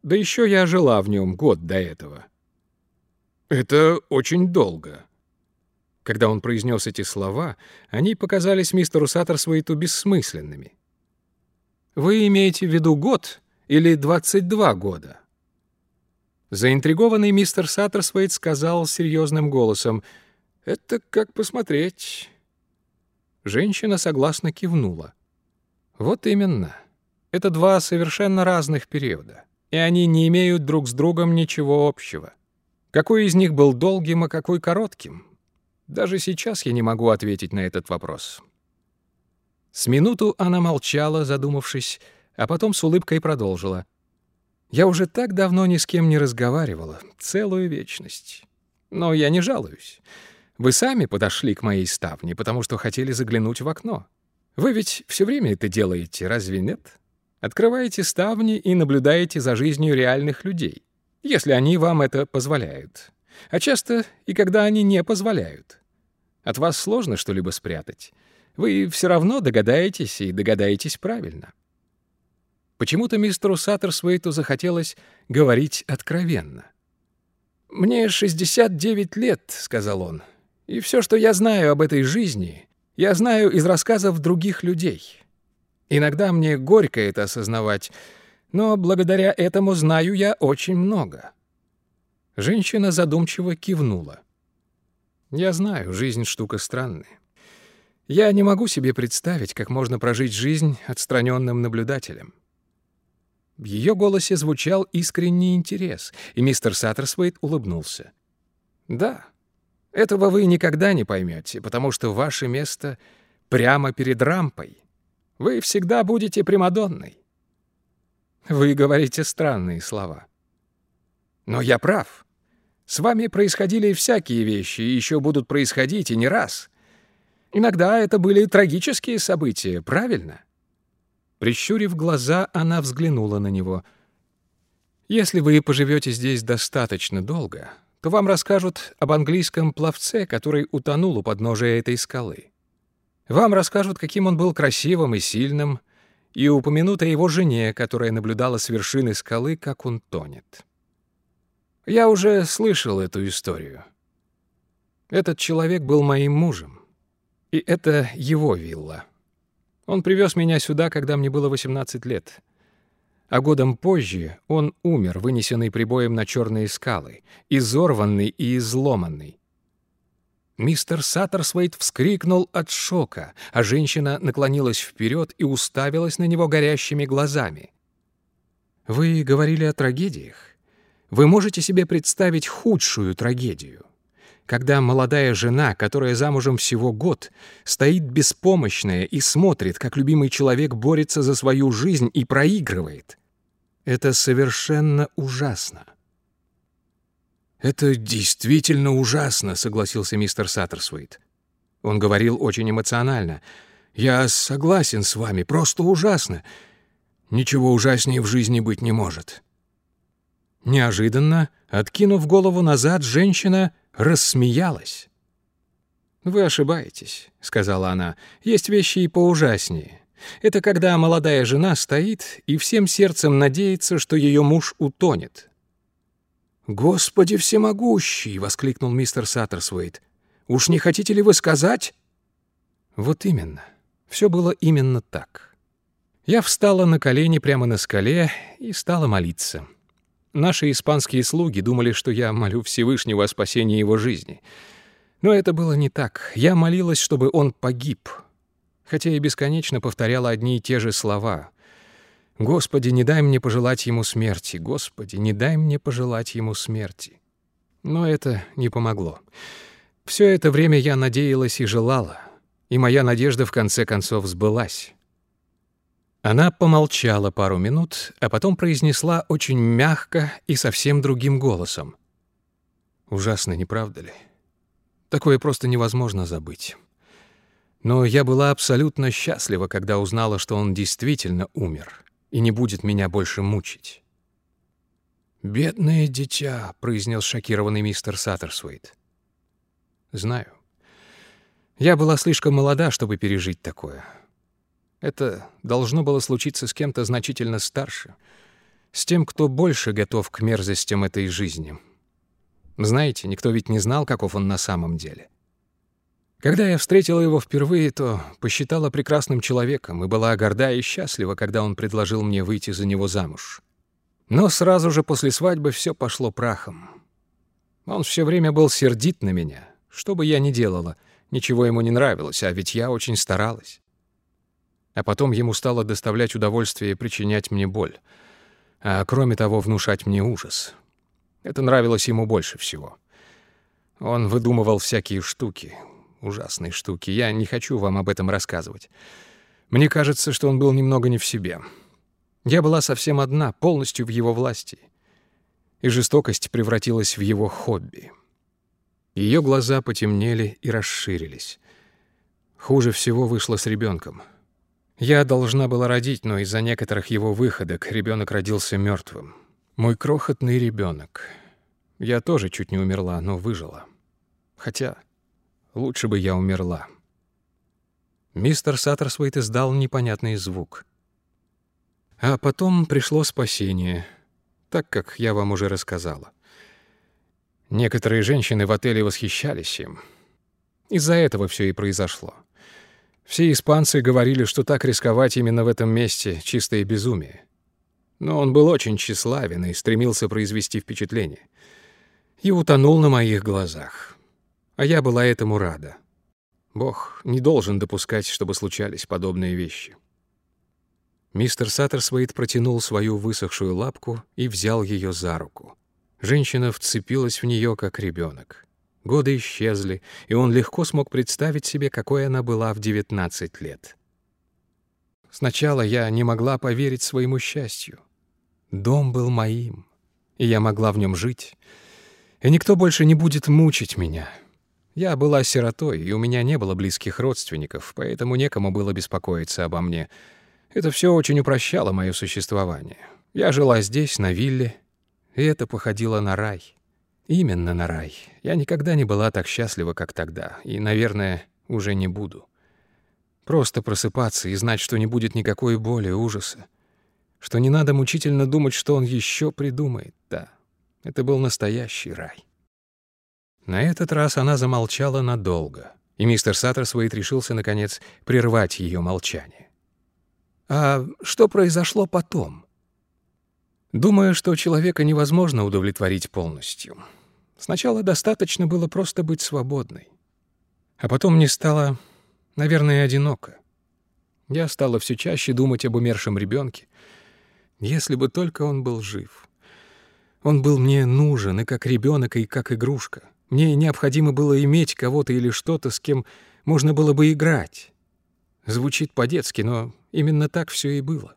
Да еще я жила в нем год до этого. Это очень долго. Когда он произнес эти слова, они показались мистеру Саттерсвейту бессмысленными. «Вы имеете в виду год или 22 года?» Заинтригованный мистер Саттерсвейт сказал серьезным голосом, «Это как посмотреть». Женщина согласно кивнула. «Вот именно. Это два совершенно разных периода, и они не имеют друг с другом ничего общего. Какой из них был долгим, а какой коротким? Даже сейчас я не могу ответить на этот вопрос. С минуту она молчала, задумавшись, а потом с улыбкой продолжила. «Я уже так давно ни с кем не разговаривала, целую вечность. Но я не жалуюсь. Вы сами подошли к моей ставне, потому что хотели заглянуть в окно. Вы ведь все время это делаете, разве нет? Открываете ставни и наблюдаете за жизнью реальных людей если они вам это позволяют. А часто и когда они не позволяют. От вас сложно что-либо спрятать. Вы все равно догадаетесь и догадаетесь правильно. Почему-то мистеру Саттерсвейту захотелось говорить откровенно. «Мне 69 лет», — сказал он, — «и все, что я знаю об этой жизни, я знаю из рассказов других людей. Иногда мне горько это осознавать, но благодаря этому знаю я очень много». Женщина задумчиво кивнула. «Я знаю, жизнь — штука странная. Я не могу себе представить, как можно прожить жизнь отстраненным наблюдателем». В ее голосе звучал искренний интерес, и мистер Саттерсвейт улыбнулся. «Да, этого вы никогда не поймете, потому что ваше место прямо перед рампой. Вы всегда будете Примадонной. Вы говорите странные слова. Но я прав. С вами происходили всякие вещи, и еще будут происходить и не раз. Иногда это были трагические события, правильно? Прищурив глаза, она взглянула на него. Если вы поживете здесь достаточно долго, то вам расскажут об английском пловце, который утонул у подножия этой скалы. Вам расскажут, каким он был красивым и сильным, и упомянут о его жене, которая наблюдала с вершины скалы, как он тонет. Я уже слышал эту историю. Этот человек был моим мужем, и это его вилла. Он привез меня сюда, когда мне было 18 лет. А годом позже он умер, вынесенный прибоем на черные скалы, изорванный и изломанный. Мистер Саттерсвейт вскрикнул от шока, а женщина наклонилась вперед и уставилась на него горящими глазами. «Вы говорили о трагедиях. Вы можете себе представить худшую трагедию, когда молодая жена, которая замужем всего год, стоит беспомощная и смотрит, как любимый человек борется за свою жизнь и проигрывает. Это совершенно ужасно. «Это действительно ужасно», — согласился мистер Саттерсвейт. Он говорил очень эмоционально. «Я согласен с вами, просто ужасно. Ничего ужаснее в жизни быть не может». Неожиданно, откинув голову назад, женщина рассмеялась. «Вы ошибаетесь», — сказала она. «Есть вещи и поужаснее. Это когда молодая жена стоит и всем сердцем надеется, что ее муж утонет». «Господи всемогущий!» — воскликнул мистер Саттерсвейт. «Уж не хотите ли вы сказать?» Вот именно. Все было именно так. Я встала на колени прямо на скале и стала молиться. Наши испанские слуги думали, что я молю Всевышнего о спасении его жизни — но это было не так. Я молилась, чтобы он погиб. Хотя и бесконечно повторяла одни и те же слова. «Господи, не дай мне пожелать ему смерти! Господи, не дай мне пожелать ему смерти!» Но это не помогло. Все это время я надеялась и желала, и моя надежда в конце концов сбылась. Она помолчала пару минут, а потом произнесла очень мягко и совсем другим голосом. «Ужасно, не правда ли?» Такое просто невозможно забыть. Но я была абсолютно счастлива, когда узнала, что он действительно умер и не будет меня больше мучить. «Бедное дитя», — произнес шокированный мистер Саттерсвейт. «Знаю. Я была слишком молода, чтобы пережить такое. Это должно было случиться с кем-то значительно старше, с тем, кто больше готов к мерзостям этой жизни, знаете, никто ведь не знал, каков он на самом деле. Когда я встретила его впервые, то посчитала прекрасным человеком и была горда и счастлива, когда он предложил мне выйти за него замуж. Но сразу же после свадьбы все пошло прахом. Он все время был сердит на меня. Что бы я ни делала, ничего ему не нравилось, а ведь я очень старалась. А потом ему стало доставлять удовольствие причинять мне боль, а кроме того внушать мне ужас. Это нравилось ему больше всего. Он выдумывал всякие штуки, ужасные штуки. Я не хочу вам об этом рассказывать. Мне кажется, что он был немного не в себе. Я была совсем одна, полностью в его власти. И жестокость превратилась в его хобби. Ее глаза потемнели и расширились. Хуже всего вышло с ребенком. Я должна была родить, но из-за некоторых его выходок ребенок родился мертвым. Мой крохотный ребенок. Я тоже чуть не умерла, но выжила. Хотя лучше бы я умерла. Мистер Саттерсвейт издал непонятный звук. А потом пришло спасение, так как я вам уже рассказала. Некоторые женщины в отеле восхищались им. Из-за этого все и произошло. Все испанцы говорили, что так рисковать именно в этом месте — чистое безумие. Но он был очень тщеславен и стремился произвести впечатление. И утонул на моих глазах. А я была этому рада. Бог не должен допускать, чтобы случались подобные вещи. Мистер Саттерсвейт протянул свою высохшую лапку и взял ее за руку. Женщина вцепилась в нее, как ребенок. Годы исчезли, и он легко смог представить себе, какой она была в 19 лет. Сначала я не могла поверить своему счастью. Дом был моим, и я могла в нем жить. И никто больше не будет мучить меня. Я была сиротой, и у меня не было близких родственников, поэтому некому было беспокоиться обо мне. Это все очень упрощало мое существование. Я жила здесь, на вилле, и это походило на рай. Именно на рай. Я никогда не была так счастлива, как тогда, и, наверное, уже не буду. Просто просыпаться и знать, что не будет никакой боли, ужаса что не надо мучительно думать, что он еще придумает. Да, это был настоящий рай. На этот раз она замолчала надолго, и мистер Саттерсвейт решился, наконец, прервать ее молчание. «А что произошло потом?» «Думаю, что человека невозможно удовлетворить полностью. Сначала достаточно было просто быть свободной. А потом мне стало, наверное, одиноко. Я стала все чаще думать об умершем ребенке, если бы только он был жив. Он был мне нужен и как ребенок, и как игрушка. Мне необходимо было иметь кого-то или что-то, с кем можно было бы играть. Звучит по-детски, но именно так все и было.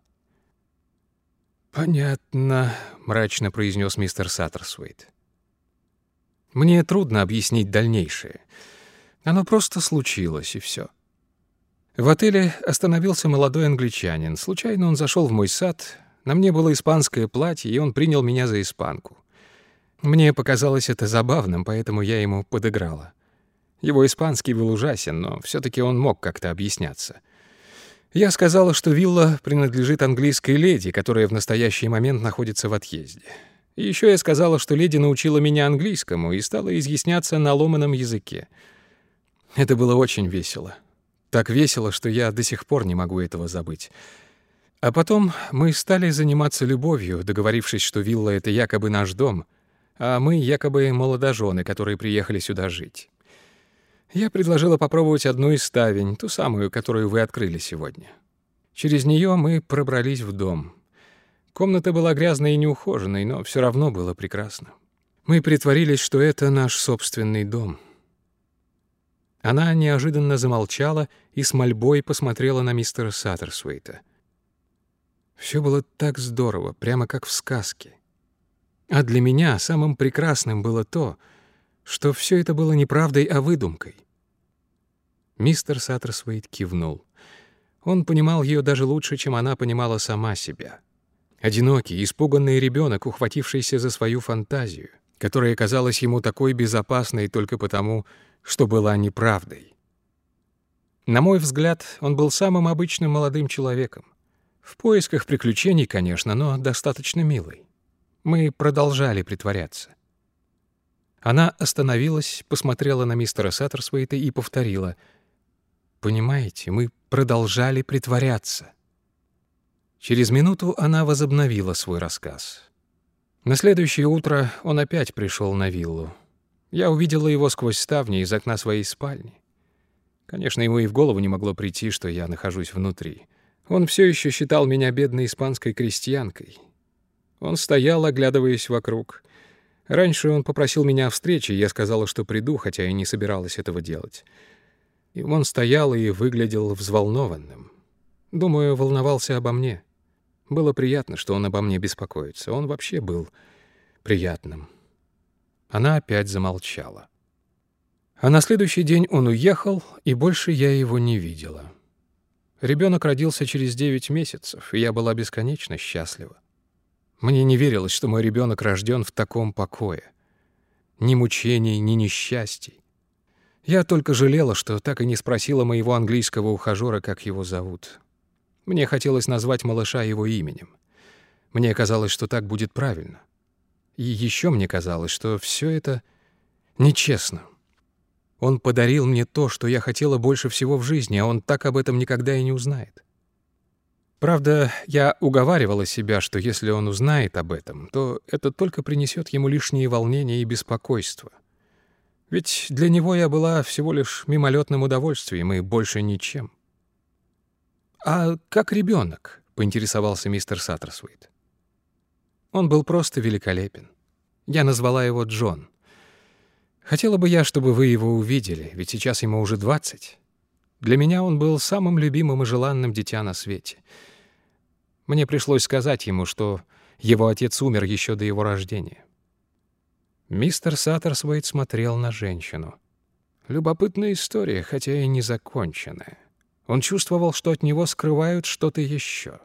«Понятно», — мрачно произнес мистер Саттерсвейт. «Мне трудно объяснить дальнейшее. Оно просто случилось, и все. В отеле остановился молодой англичанин. Случайно он зашел в мой сад, на мне было испанское платье, и он принял меня за испанку. Мне показалось это забавным, поэтому я ему подыграла. Его испанский был ужасен, но все таки он мог как-то объясняться. Я сказала, что вилла принадлежит английской леди, которая в настоящий момент находится в отъезде. Еще я сказала, что леди научила меня английскому и стала изъясняться на ломаном языке. Это было очень весело. Так весело, что я до сих пор не могу этого забыть. А потом мы стали заниматься любовью, договорившись, что вилла — это якобы наш дом, а мы якобы молодожены, которые приехали сюда жить. Я предложила попробовать одну из ставень, ту самую, которую вы открыли сегодня. Через нее мы пробрались в дом. Комната была грязной и неухоженной, но все равно было прекрасно. Мы притворились, что это наш собственный дом. Она неожиданно замолчала и с мольбой посмотрела на мистера Саттерсуэйта. Все было так здорово, прямо как в сказке. А для меня самым прекрасным было то, что все это было не правдой, а выдумкой. Мистер Саттерсуэйт кивнул. Он понимал ее даже лучше, чем она понимала сама себя — Одинокий, испуганный ребенок, ухватившийся за свою фантазию, которая казалась ему такой безопасной только потому, что была неправдой. На мой взгляд, он был самым обычным молодым человеком. В поисках приключений, конечно, но достаточно милый. Мы продолжали притворяться. Она остановилась, посмотрела на мистера Саттерсвейта и повторила. «Понимаете, мы продолжали притворяться». Через минуту она возобновила свой рассказ. На следующее утро он опять пришел на виллу. Я увидела его сквозь ставни из окна своей спальни. Конечно, ему и в голову не могло прийти, что я нахожусь внутри. Он все еще считал меня бедной испанской крестьянкой. Он стоял, оглядываясь вокруг. Раньше он попросил меня о встрече, я сказала, что приду, хотя и не собиралась этого делать. И он стоял и выглядел взволнованным. Думаю, волновался обо мне. Было приятно, что он обо мне беспокоится. Он вообще был приятным. Она опять замолчала. А на следующий день он уехал, и больше я его не видела. Ребенок родился через девять месяцев, и я была бесконечно счастлива. Мне не верилось, что мой ребенок рожден в таком покое. Ни мучений, ни несчастий. Я только жалела, что так и не спросила моего английского ухажера, как его зовут. Мне хотелось назвать малыша его именем. Мне казалось, что так будет правильно. И еще мне казалось, что все это нечестно. Он подарил мне то, что я хотела больше всего в жизни, а он так об этом никогда и не узнает. Правда, я уговаривала себя, что если он узнает об этом, то это только принесет ему лишние волнения и беспокойство. Ведь для него я была всего лишь мимолетным удовольствием и больше ничем. «А как ребенок? поинтересовался мистер Саттерсуит. Он был просто великолепен. Я назвала его Джон. Хотела бы я, чтобы вы его увидели, ведь сейчас ему уже двадцать. Для меня он был самым любимым и желанным дитя на свете. Мне пришлось сказать ему, что его отец умер еще до его рождения. Мистер Саттерсвейт смотрел на женщину. Любопытная история, хотя и незаконченная. Он чувствовал, что от него скрывают что-то еще.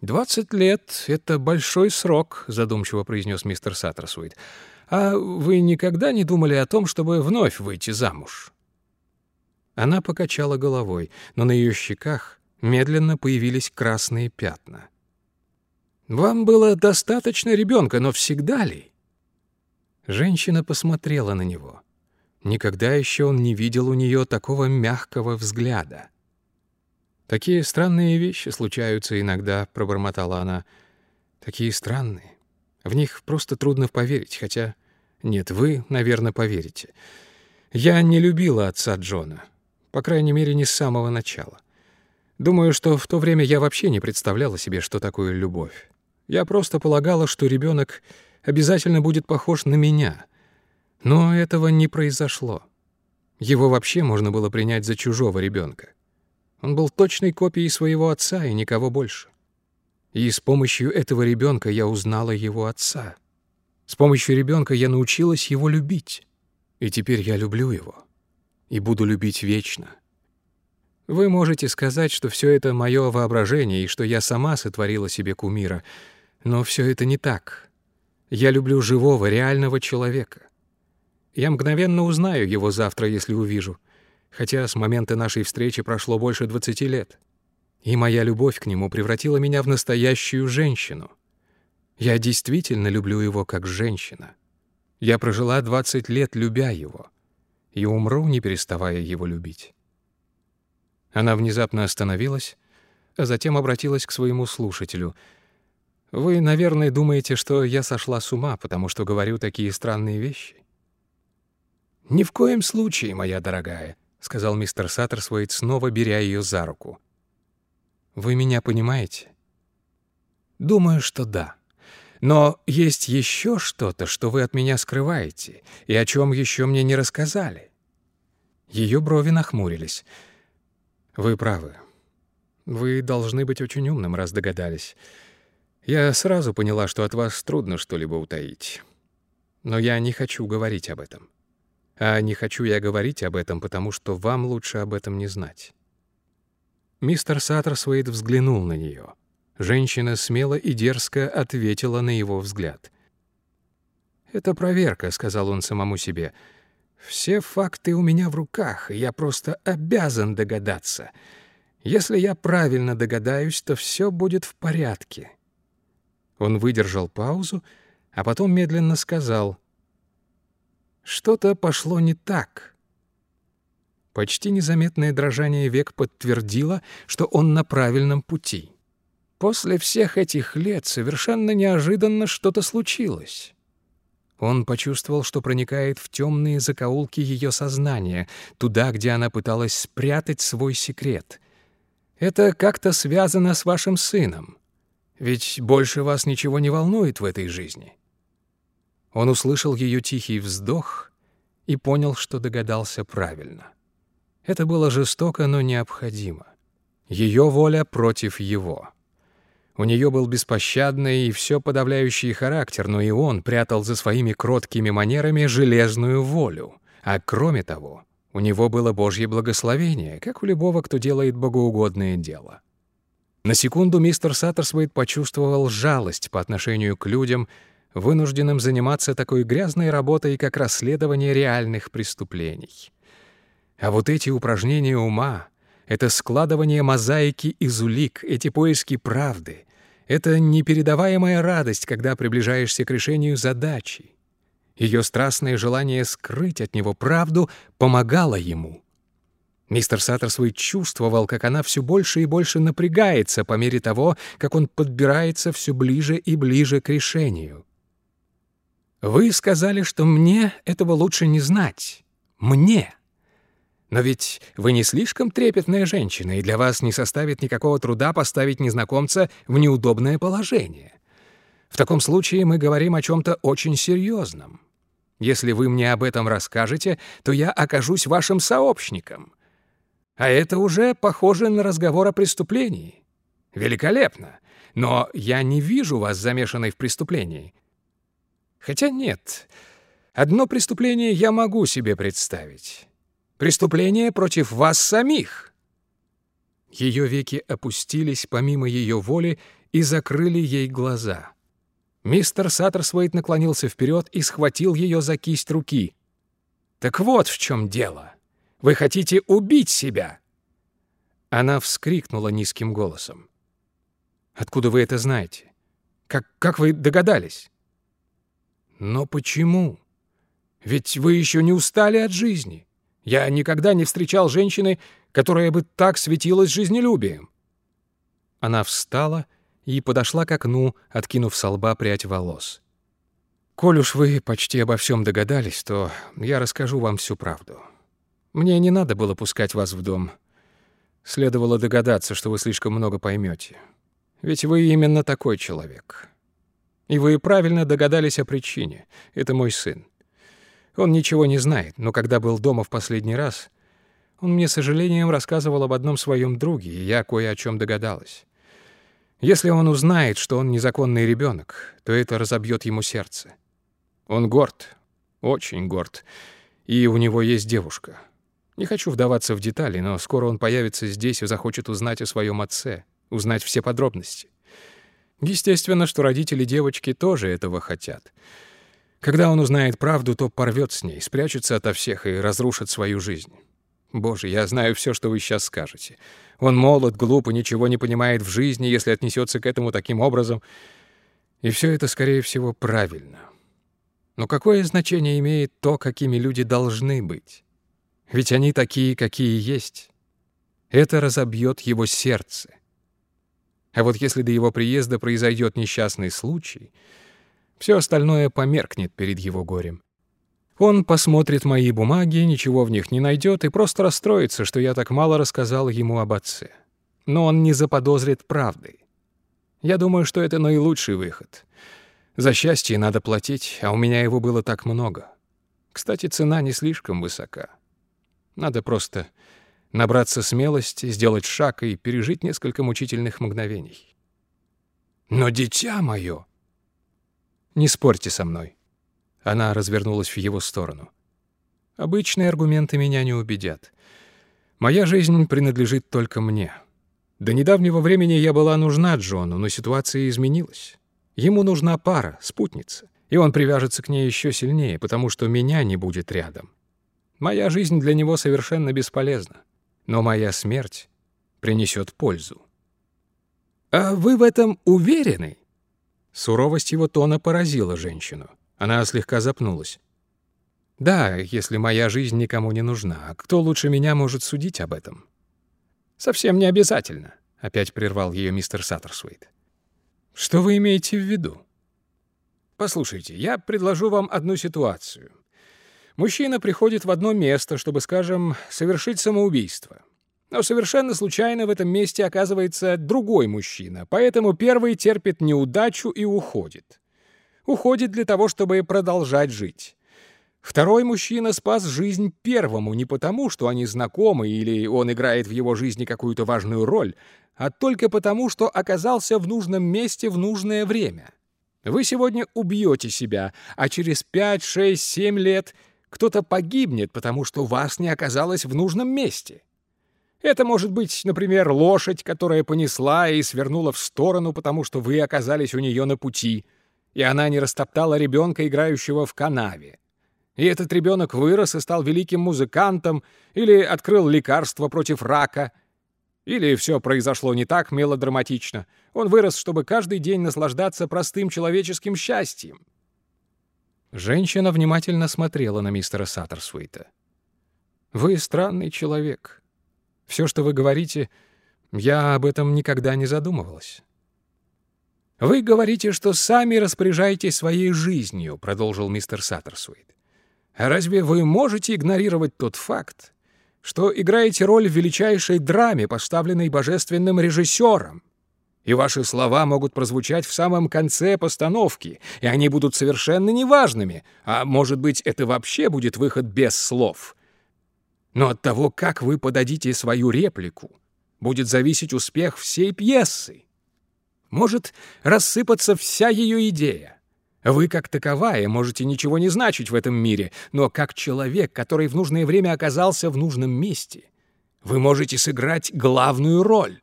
«Двадцать лет — это большой срок», — задумчиво произнес мистер Саттерсуит. «А вы никогда не думали о том, чтобы вновь выйти замуж?» Она покачала головой, но на ее щеках медленно появились красные пятна. «Вам было достаточно ребенка, но всегда ли?» Женщина посмотрела на него. Никогда еще он не видел у нее такого мягкого взгляда. «Такие странные вещи случаются иногда», — пробормотала она. «Такие странные. В них просто трудно поверить, хотя... Нет, вы, наверное, поверите. Я не любила отца Джона. По крайней мере, не с самого начала. Думаю, что в то время я вообще не представляла себе, что такое любовь. Я просто полагала, что ребенок обязательно будет похож на меня — но этого не произошло. Его вообще можно было принять за чужого ребенка. Он был точной копией своего отца и никого больше. И с помощью этого ребенка я узнала его отца. С помощью ребенка я научилась его любить. И теперь я люблю его. И буду любить вечно. Вы можете сказать, что все это мое воображение и что я сама сотворила себе кумира, но все это не так. Я люблю живого, реального человека. Я мгновенно узнаю его завтра, если увижу, хотя с момента нашей встречи прошло больше 20 лет. И моя любовь к нему превратила меня в настоящую женщину. Я действительно люблю его как женщина. Я прожила 20 лет, любя его, и умру, не переставая его любить. Она внезапно остановилась, а затем обратилась к своему слушателю. «Вы, наверное, думаете, что я сошла с ума, потому что говорю такие странные вещи?» «Ни в коем случае, моя дорогая», — сказал мистер Саттерсвейт, снова беря ее за руку. «Вы меня понимаете?» «Думаю, что да. Но есть еще что-то, что вы от меня скрываете, и о чем еще мне не рассказали». Ее брови нахмурились. «Вы правы. Вы должны быть очень умным, раз догадались. Я сразу поняла, что от вас трудно что-либо утаить. Но я не хочу говорить об этом. А не хочу я говорить об этом, потому что вам лучше об этом не знать. Мистер Саттерсвейд взглянул на нее. Женщина смело и дерзко ответила на его взгляд. «Это проверка», — сказал он самому себе. «Все факты у меня в руках, и я просто обязан догадаться. Если я правильно догадаюсь, то все будет в порядке». Он выдержал паузу, а потом медленно сказал — что-то пошло не так. Почти незаметное дрожание век подтвердило, что он на правильном пути. После всех этих лет совершенно неожиданно что-то случилось. Он почувствовал, что проникает в темные закоулки ее сознания, туда, где она пыталась спрятать свой секрет. Это как-то связано с вашим сыном. Ведь больше вас ничего не волнует в этой жизни. Он услышал ее тихий вздох и понял, что догадался правильно. Это было жестоко, но необходимо. Ее воля против его. У нее был беспощадный и все подавляющий характер, но и он прятал за своими кроткими манерами железную волю. А кроме того, у него было Божье благословение, как у любого, кто делает богоугодное дело. На секунду мистер Саттерсвейт почувствовал жалость по отношению к людям, вынужденным заниматься такой грязной работой, как расследование реальных преступлений. А вот эти упражнения ума, это складывание мозаики из улик, эти поиски правды, это непередаваемая радость, когда приближаешься к решению задачи. Ее страстное желание скрыть от него правду помогало ему. Мистер Саттерсвей чувствовал, как она все больше и больше напрягается по мере того, как он подбирается все ближе и ближе к решению. Вы сказали, что мне этого лучше не знать. Мне. Но ведь вы не слишком трепетная женщина, и для вас не составит никакого труда поставить незнакомца в неудобное положение. В таком случае мы говорим о чем-то очень серьезном. Если вы мне об этом расскажете, то я окажусь вашим сообщником. А это уже похоже на разговор о преступлении. Великолепно. Но я не вижу вас замешанной в преступлении. Хотя нет, одно преступление я могу себе представить. Преступление против вас самих. Ее веки опустились помимо ее воли и закрыли ей глаза. Мистер Саттерсвейт наклонился вперед и схватил ее за кисть руки. «Так вот в чем дело. Вы хотите убить себя!» Она вскрикнула низким голосом. «Откуда вы это знаете? Как, как вы догадались?» Но почему? Ведь вы еще не устали от жизни. Я никогда не встречал женщины, которая бы так светилась жизнелюбием. Она встала и подошла к окну, откинув со лба прядь волос. «Коль уж вы почти обо всем догадались, то я расскажу вам всю правду. Мне не надо было пускать вас в дом. Следовало догадаться, что вы слишком много поймете. Ведь вы именно такой человек. И вы правильно догадались о причине. Это мой сын. Он ничего не знает, но когда был дома в последний раз, он мне с сожалением рассказывал об одном своем друге, и я кое о чем догадалась. Если он узнает, что он незаконный ребенок, то это разобьет ему сердце. Он горд, очень горд, и у него есть девушка. Не хочу вдаваться в детали, но скоро он появится здесь и захочет узнать о своем отце, узнать все подробности. Естественно, что родители девочки тоже этого хотят. Когда он узнает правду, то порвет с ней, спрячется ото всех и разрушит свою жизнь. Боже, я знаю все, что вы сейчас скажете. Он молод, глуп и ничего не понимает в жизни, если отнесется к этому таким образом. И все это, скорее всего, правильно. Но какое значение имеет то, какими люди должны быть? Ведь они такие, какие есть. Это разобьет его сердце. А вот если до его приезда произойдет несчастный случай, все остальное померкнет перед его горем. Он посмотрит мои бумаги, ничего в них не найдет и просто расстроится, что я так мало рассказал ему об отце. Но он не заподозрит правды. Я думаю, что это наилучший выход. За счастье надо платить, а у меня его было так много. Кстати, цена не слишком высока. Надо просто набраться смелости, сделать шаг и пережить несколько мучительных мгновений. Но дитя мое! Не спорьте со мной. Она развернулась в его сторону. Обычные аргументы меня не убедят. Моя жизнь принадлежит только мне. До недавнего времени я была нужна Джону, но ситуация изменилась. Ему нужна пара, спутница, и он привяжется к ней еще сильнее, потому что меня не будет рядом. Моя жизнь для него совершенно бесполезна, но моя смерть принесет пользу. «А вы в этом уверены?» Суровость его тона поразила женщину. Она слегка запнулась. «Да, если моя жизнь никому не нужна, а кто лучше меня может судить об этом?» «Совсем не обязательно», — опять прервал ее мистер Саттерсуит. «Что вы имеете в виду?» «Послушайте, я предложу вам одну ситуацию. Мужчина приходит в одно место, чтобы, скажем, совершить самоубийство. Но совершенно случайно в этом месте оказывается другой мужчина, поэтому первый терпит неудачу и уходит уходит для того, чтобы продолжать жить. Второй мужчина спас жизнь первому не потому, что они знакомы или он играет в его жизни какую-то важную роль, а только потому, что оказался в нужном месте в нужное время. Вы сегодня убьете себя, а через 5, 6, 7 лет кто-то погибнет, потому что вас не оказалось в нужном месте. Это может быть, например, лошадь, которая понесла и свернула в сторону, потому что вы оказались у нее на пути — и она не растоптала ребенка, играющего в канаве. И этот ребенок вырос и стал великим музыкантом, или открыл лекарство против рака, или все произошло не так мелодраматично. Он вырос, чтобы каждый день наслаждаться простым человеческим счастьем. Женщина внимательно смотрела на мистера Саттерсуита. «Вы странный человек. Все, что вы говорите, я об этом никогда не задумывалась. «Вы говорите, что сами распоряжаетесь своей жизнью», — продолжил мистер Саттерсуит. «А разве вы можете игнорировать тот факт, что играете роль в величайшей драме, поставленной божественным режиссером? И ваши слова могут прозвучать в самом конце постановки, и они будут совершенно неважными, а, может быть, это вообще будет выход без слов. Но от того, как вы подадите свою реплику, будет зависеть успех всей пьесы может рассыпаться вся ее идея. Вы, как таковая, можете ничего не значить в этом мире, но как человек, который в нужное время оказался в нужном месте, вы можете сыграть главную роль.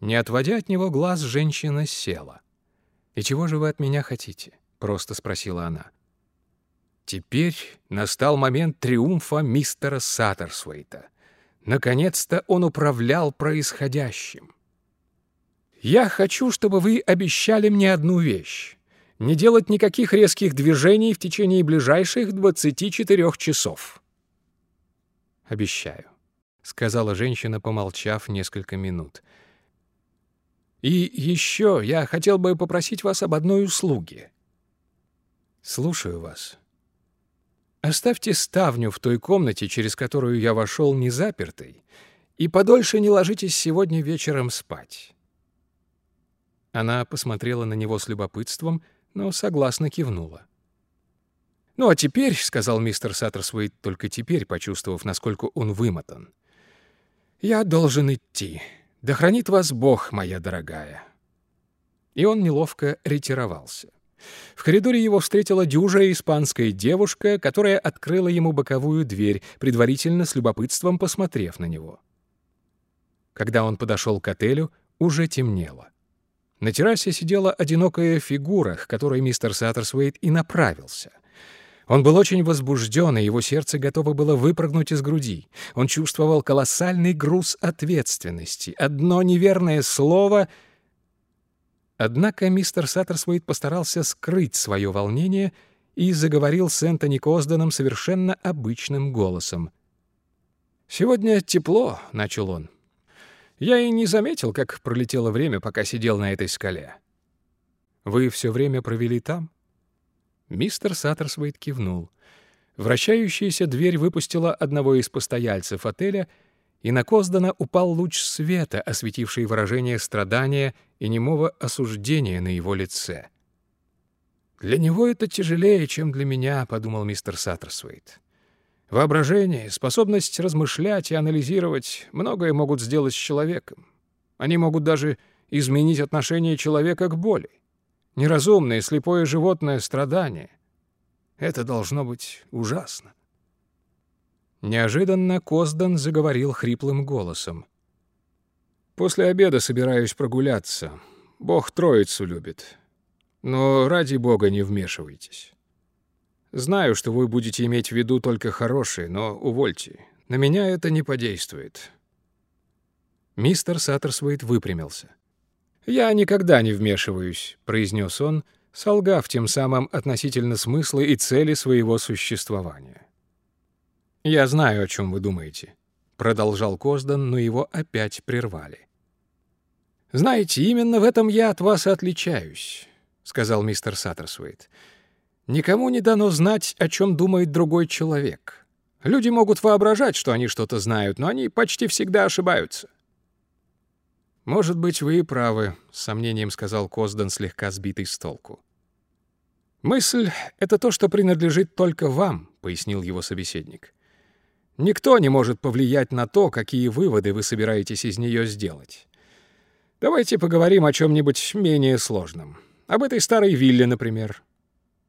Не отводя от него глаз, женщина села. «И чего же вы от меня хотите?» — просто спросила она. Теперь настал момент триумфа мистера Саттерсуэйта. Наконец-то он управлял происходящим. Я хочу, чтобы вы обещали мне одну вещь. Не делать никаких резких движений в течение ближайших 24 часов. Обещаю, сказала женщина, помолчав несколько минут. И еще я хотел бы попросить вас об одной услуге. Слушаю вас. Оставьте ставню в той комнате, через которую я вошел незапертой, и подольше не ложитесь сегодня вечером спать. Она посмотрела на него с любопытством, но согласно кивнула. «Ну а теперь», — сказал мистер Саттерсвейт, только теперь почувствовав, насколько он вымотан, «я должен идти. Да хранит вас Бог, моя дорогая». И он неловко ретировался. В коридоре его встретила дюжая испанская девушка, которая открыла ему боковую дверь, предварительно с любопытством посмотрев на него. Когда он подошел к отелю, уже темнело. На террасе сидела одинокая фигура, к которой мистер Саттерсвейт и направился. Он был очень возбужден, и его сердце готово было выпрыгнуть из груди. Он чувствовал колоссальный груз ответственности. Одно неверное слово... Однако мистер Саттерсвейт постарался скрыть свое волнение и заговорил с Энтони Козданом совершенно обычным голосом. «Сегодня тепло», — начал он. «Я и не заметил, как пролетело время, пока сидел на этой скале». «Вы все время провели там?» Мистер Саттерсвейт кивнул. Вращающаяся дверь выпустила одного из постояльцев отеля, и на Коздана упал луч света, осветивший выражение страдания и немого осуждения на его лице. «Для него это тяжелее, чем для меня», — подумал мистер Саттерсвейт. Воображение, способность размышлять и анализировать многое могут сделать с человеком. Они могут даже изменить отношение человека к боли. Неразумное, слепое животное страдание. Это должно быть ужасно. Неожиданно Коздан заговорил хриплым голосом. «После обеда собираюсь прогуляться. Бог троицу любит. Но ради Бога не вмешивайтесь». Знаю, что вы будете иметь в виду только хорошее, но увольте. На меня это не подействует». Мистер Саттерсвейт выпрямился. «Я никогда не вмешиваюсь», — произнес он, солгав тем самым относительно смысла и цели своего существования. «Я знаю, о чем вы думаете», — продолжал Коздан, но его опять прервали. «Знаете, именно в этом я от вас отличаюсь», — сказал мистер Саттерсвейт. Никому не дано знать, о чем думает другой человек. Люди могут воображать, что они что-то знают, но они почти всегда ошибаются. «Может быть, вы и правы», — с сомнением сказал Коздан, слегка сбитый с толку. «Мысль — это то, что принадлежит только вам», — пояснил его собеседник. «Никто не может повлиять на то, какие выводы вы собираетесь из нее сделать. Давайте поговорим о чем-нибудь менее сложном. Об этой старой вилле, например.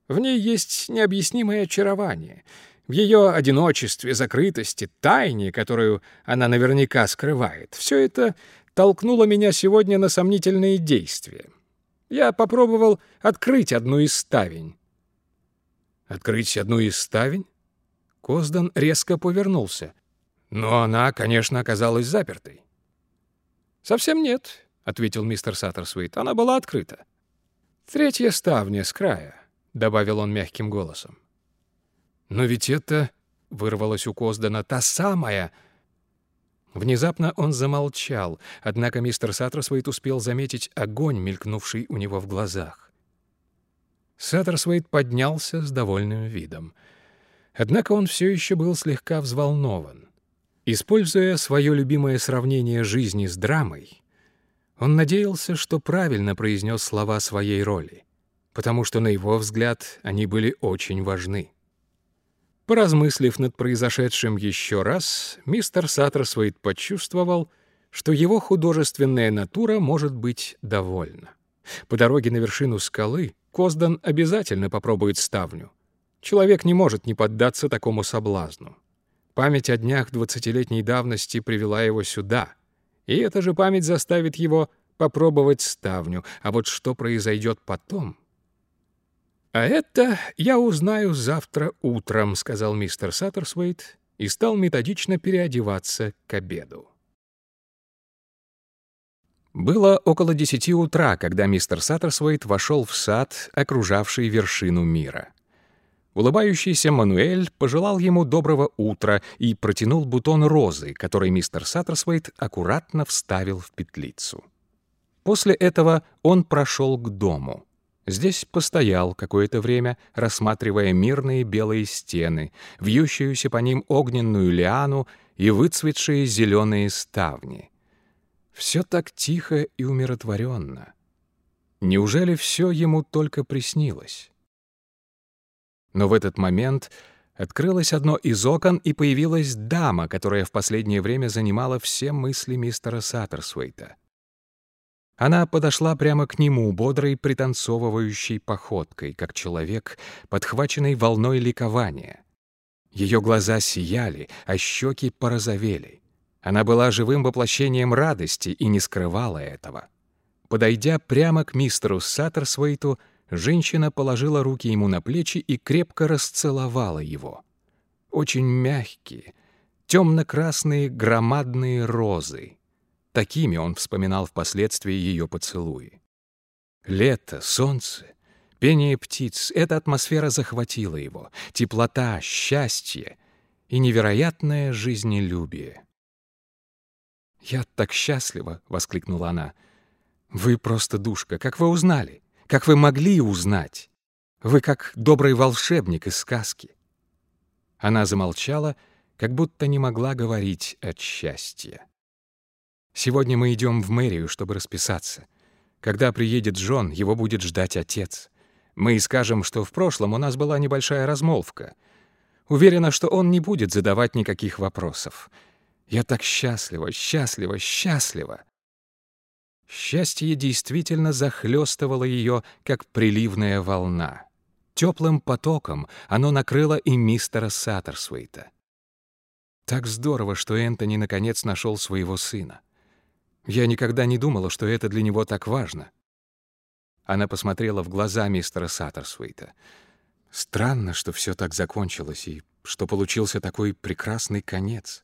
В ней есть необъяснимое очарование. В ее одиночестве, закрытости, тайне, которую она наверняка скрывает. Все это толкнуло меня сегодня на сомнительные действия. Я попробовал открыть одну из ставень. Открыть одну из ставень? Коздан резко повернулся. Но она, конечно, оказалась запертой. «Совсем нет», — ответил мистер Саттерсвейт. «Она была открыта. Третья ставня с края. — добавил он мягким голосом. «Но ведь это...» — вырвалось у Коздана «та самая...» Внезапно он замолчал, однако мистер Саттерсвейт успел заметить огонь, мелькнувший у него в глазах. Саттерсвейт поднялся с довольным видом. Однако он все еще был слегка взволнован. Используя свое любимое сравнение жизни с драмой, он надеялся, что правильно произнес слова своей роли потому что, на его взгляд, они были очень важны. Поразмыслив над произошедшим еще раз, мистер Саттерсвейт почувствовал, что его художественная натура может быть довольна. По дороге на вершину скалы Коздан обязательно попробует ставню. Человек не может не поддаться такому соблазну. Память о днях двадцатилетней давности привела его сюда, и эта же память заставит его попробовать ставню, а вот что произойдет потом — «А это я узнаю завтра утром», — сказал мистер Саттерсвейт и стал методично переодеваться к обеду. Было около десяти утра, когда мистер Саттерсвейт вошел в сад, окружавший вершину мира. Улыбающийся Мануэль пожелал ему доброго утра и протянул бутон розы, который мистер Саттерсвейт аккуратно вставил в петлицу. После этого он прошел к дому — Здесь постоял какое-то время, рассматривая мирные белые стены, вьющуюся по ним огненную лиану и выцветшие зеленые ставни. Все так тихо и умиротворенно. Неужели все ему только приснилось? Но в этот момент открылось одно из окон, и появилась дама, которая в последнее время занимала все мысли мистера Саттерсвейта. Она подошла прямо к нему, бодрой, пританцовывающей походкой, как человек, подхваченный волной ликования. Ее глаза сияли, а щеки порозовели. Она была живым воплощением радости и не скрывала этого. Подойдя прямо к мистеру Саттерсвейту, женщина положила руки ему на плечи и крепко расцеловала его. Очень мягкие, темно-красные громадные розы. Такими он вспоминал впоследствии ее поцелуи. Лето, солнце, пение птиц — эта атмосфера захватила его. Теплота, счастье и невероятное жизнелюбие. «Я так счастлива!» — воскликнула она. «Вы просто душка! Как вы узнали? Как вы могли узнать? Вы как добрый волшебник из сказки!» Она замолчала, как будто не могла говорить от счастья. «Сегодня мы идем в мэрию, чтобы расписаться. Когда приедет Джон, его будет ждать отец. Мы и скажем, что в прошлом у нас была небольшая размолвка. Уверена, что он не будет задавать никаких вопросов. Я так счастлива, счастлива, счастлива!» Счастье действительно захлестывало ее, как приливная волна. Теплым потоком оно накрыло и мистера Саттерсвейта. Так здорово, что Энтони наконец нашел своего сына. Я никогда не думала, что это для него так важно. Она посмотрела в глаза мистера Саттерсвейта. Странно, что все так закончилось и что получился такой прекрасный конец.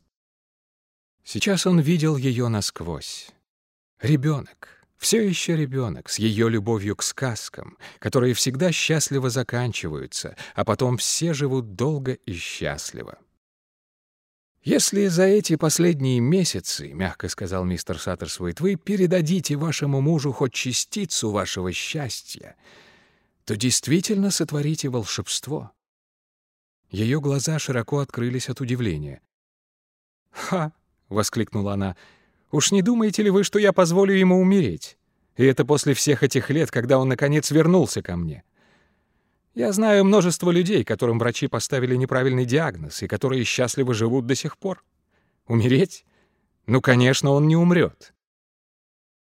Сейчас он видел ее насквозь. Ребенок, все еще ребенок, с ее любовью к сказкам, которые всегда счастливо заканчиваются, а потом все живут долго и счастливо. «Если за эти последние месяцы, — мягко сказал мистер Саттерсвейт, — вы передадите вашему мужу хоть частицу вашего счастья, то действительно сотворите волшебство». Ее глаза широко открылись от удивления. «Ха!» — воскликнула она. «Уж не думаете ли вы, что я позволю ему умереть? И это после всех этих лет, когда он, наконец, вернулся ко мне. Я знаю множество людей, которым врачи поставили неправильный диагноз и которые счастливо живут до сих пор. Умереть? Ну, конечно, он не умрет».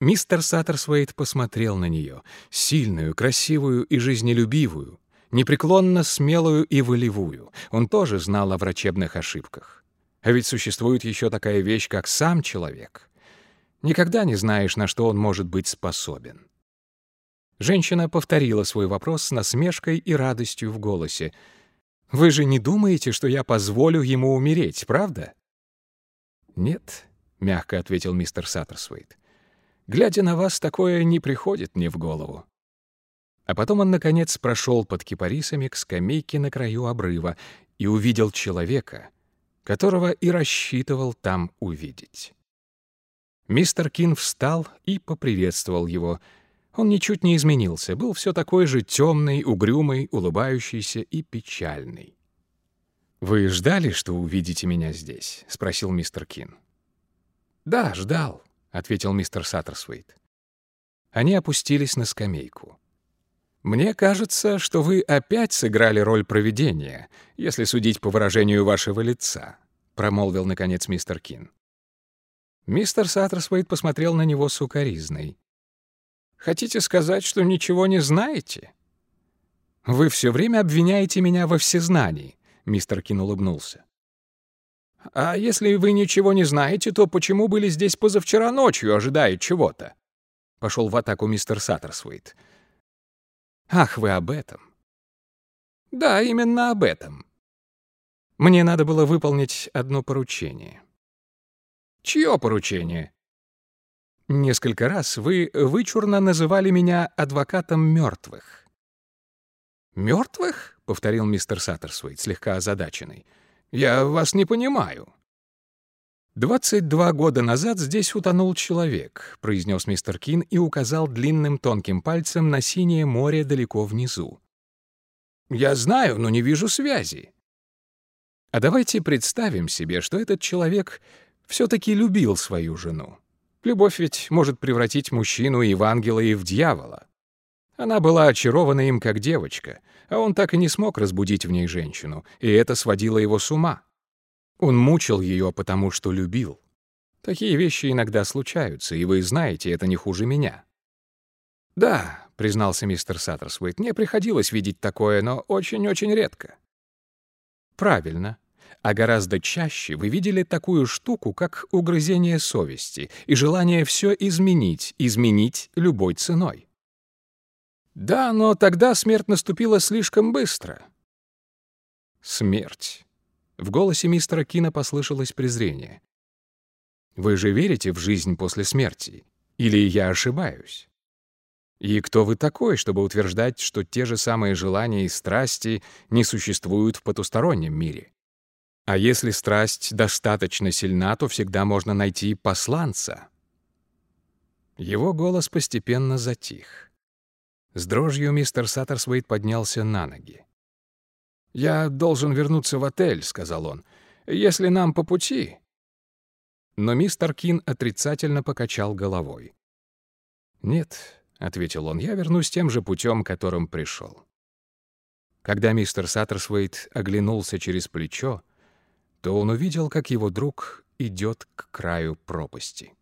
Мистер Саттерсвейт посмотрел на нее, сильную, красивую и жизнелюбивую, непреклонно смелую и волевую. Он тоже знал о врачебных ошибках. А ведь существует еще такая вещь, как сам человек. Никогда не знаешь, на что он может быть способен. Женщина повторила свой вопрос с насмешкой и радостью в голосе. «Вы же не думаете, что я позволю ему умереть, правда?» «Нет», — мягко ответил мистер Саттерсвейт. «Глядя на вас, такое не приходит мне в голову». А потом он, наконец, прошел под кипарисами к скамейке на краю обрыва и увидел человека, которого и рассчитывал там увидеть. Мистер Кин встал и поприветствовал его. Он ничуть не изменился, был все такой же темный, угрюмый, улыбающийся и печальный. «Вы ждали, что увидите меня здесь?» — спросил мистер Кин. «Да, ждал», — ответил мистер Саттерсвейт. Они опустились на скамейку. «Мне кажется, что вы опять сыграли роль провидения, если судить по выражению вашего лица», — промолвил, наконец, мистер Кин. Мистер Саттерсвейт посмотрел на него с укоризной. «Хотите сказать, что ничего не знаете?» «Вы все время обвиняете меня во всезнании», — мистер Кин улыбнулся. «А если вы ничего не знаете, то почему были здесь позавчера ночью, ожидая чего-то?» Пошел в атаку мистер Саттерсвейт. Ах, вы об этом. Да, именно об этом. Мне надо было выполнить одно поручение. Чье поручение? Несколько раз вы вычурно называли меня адвокатом мертвых. «Мертвых?» — повторил мистер Саттерсвейт, слегка озадаченный. «Я вас не понимаю». «Двадцать два года назад здесь утонул человек», — произнес мистер Кин и указал длинным тонким пальцем на синее море далеко внизу. «Я знаю, но не вижу связи». А давайте представим себе, что этот человек все-таки любил свою жену. Любовь ведь может превратить мужчину и в ангела, и в дьявола. Она была очарована им как девочка, а он так и не смог разбудить в ней женщину, и это сводило его с ума. Он мучил ее, потому что любил. Такие вещи иногда случаются, и вы знаете, это не хуже меня. «Да», — признался мистер Саттерсвейт, — «мне приходилось видеть такое, но очень-очень редко». «Правильно. А гораздо чаще вы видели такую штуку, как угрызение совести и желание все изменить, изменить любой ценой. Да, но тогда смерть наступила слишком быстро. Смерть. В голосе мистера Кина послышалось презрение. Вы же верите в жизнь после смерти? Или я ошибаюсь? И кто вы такой, чтобы утверждать, что те же самые желания и страсти не существуют в потустороннем мире? А если страсть достаточно сильна, то всегда можно найти посланца. Его голос постепенно затих. С дрожью мистер Саттерсвейт поднялся на ноги. «Я должен вернуться в отель», — сказал он. «Если нам по пути...» Но мистер Кин отрицательно покачал головой. «Нет», — ответил он, — «я вернусь тем же путем, которым пришел». Когда мистер Саттерсвейт оглянулся через плечо, то он увидел, как его друг идет к краю пропасти.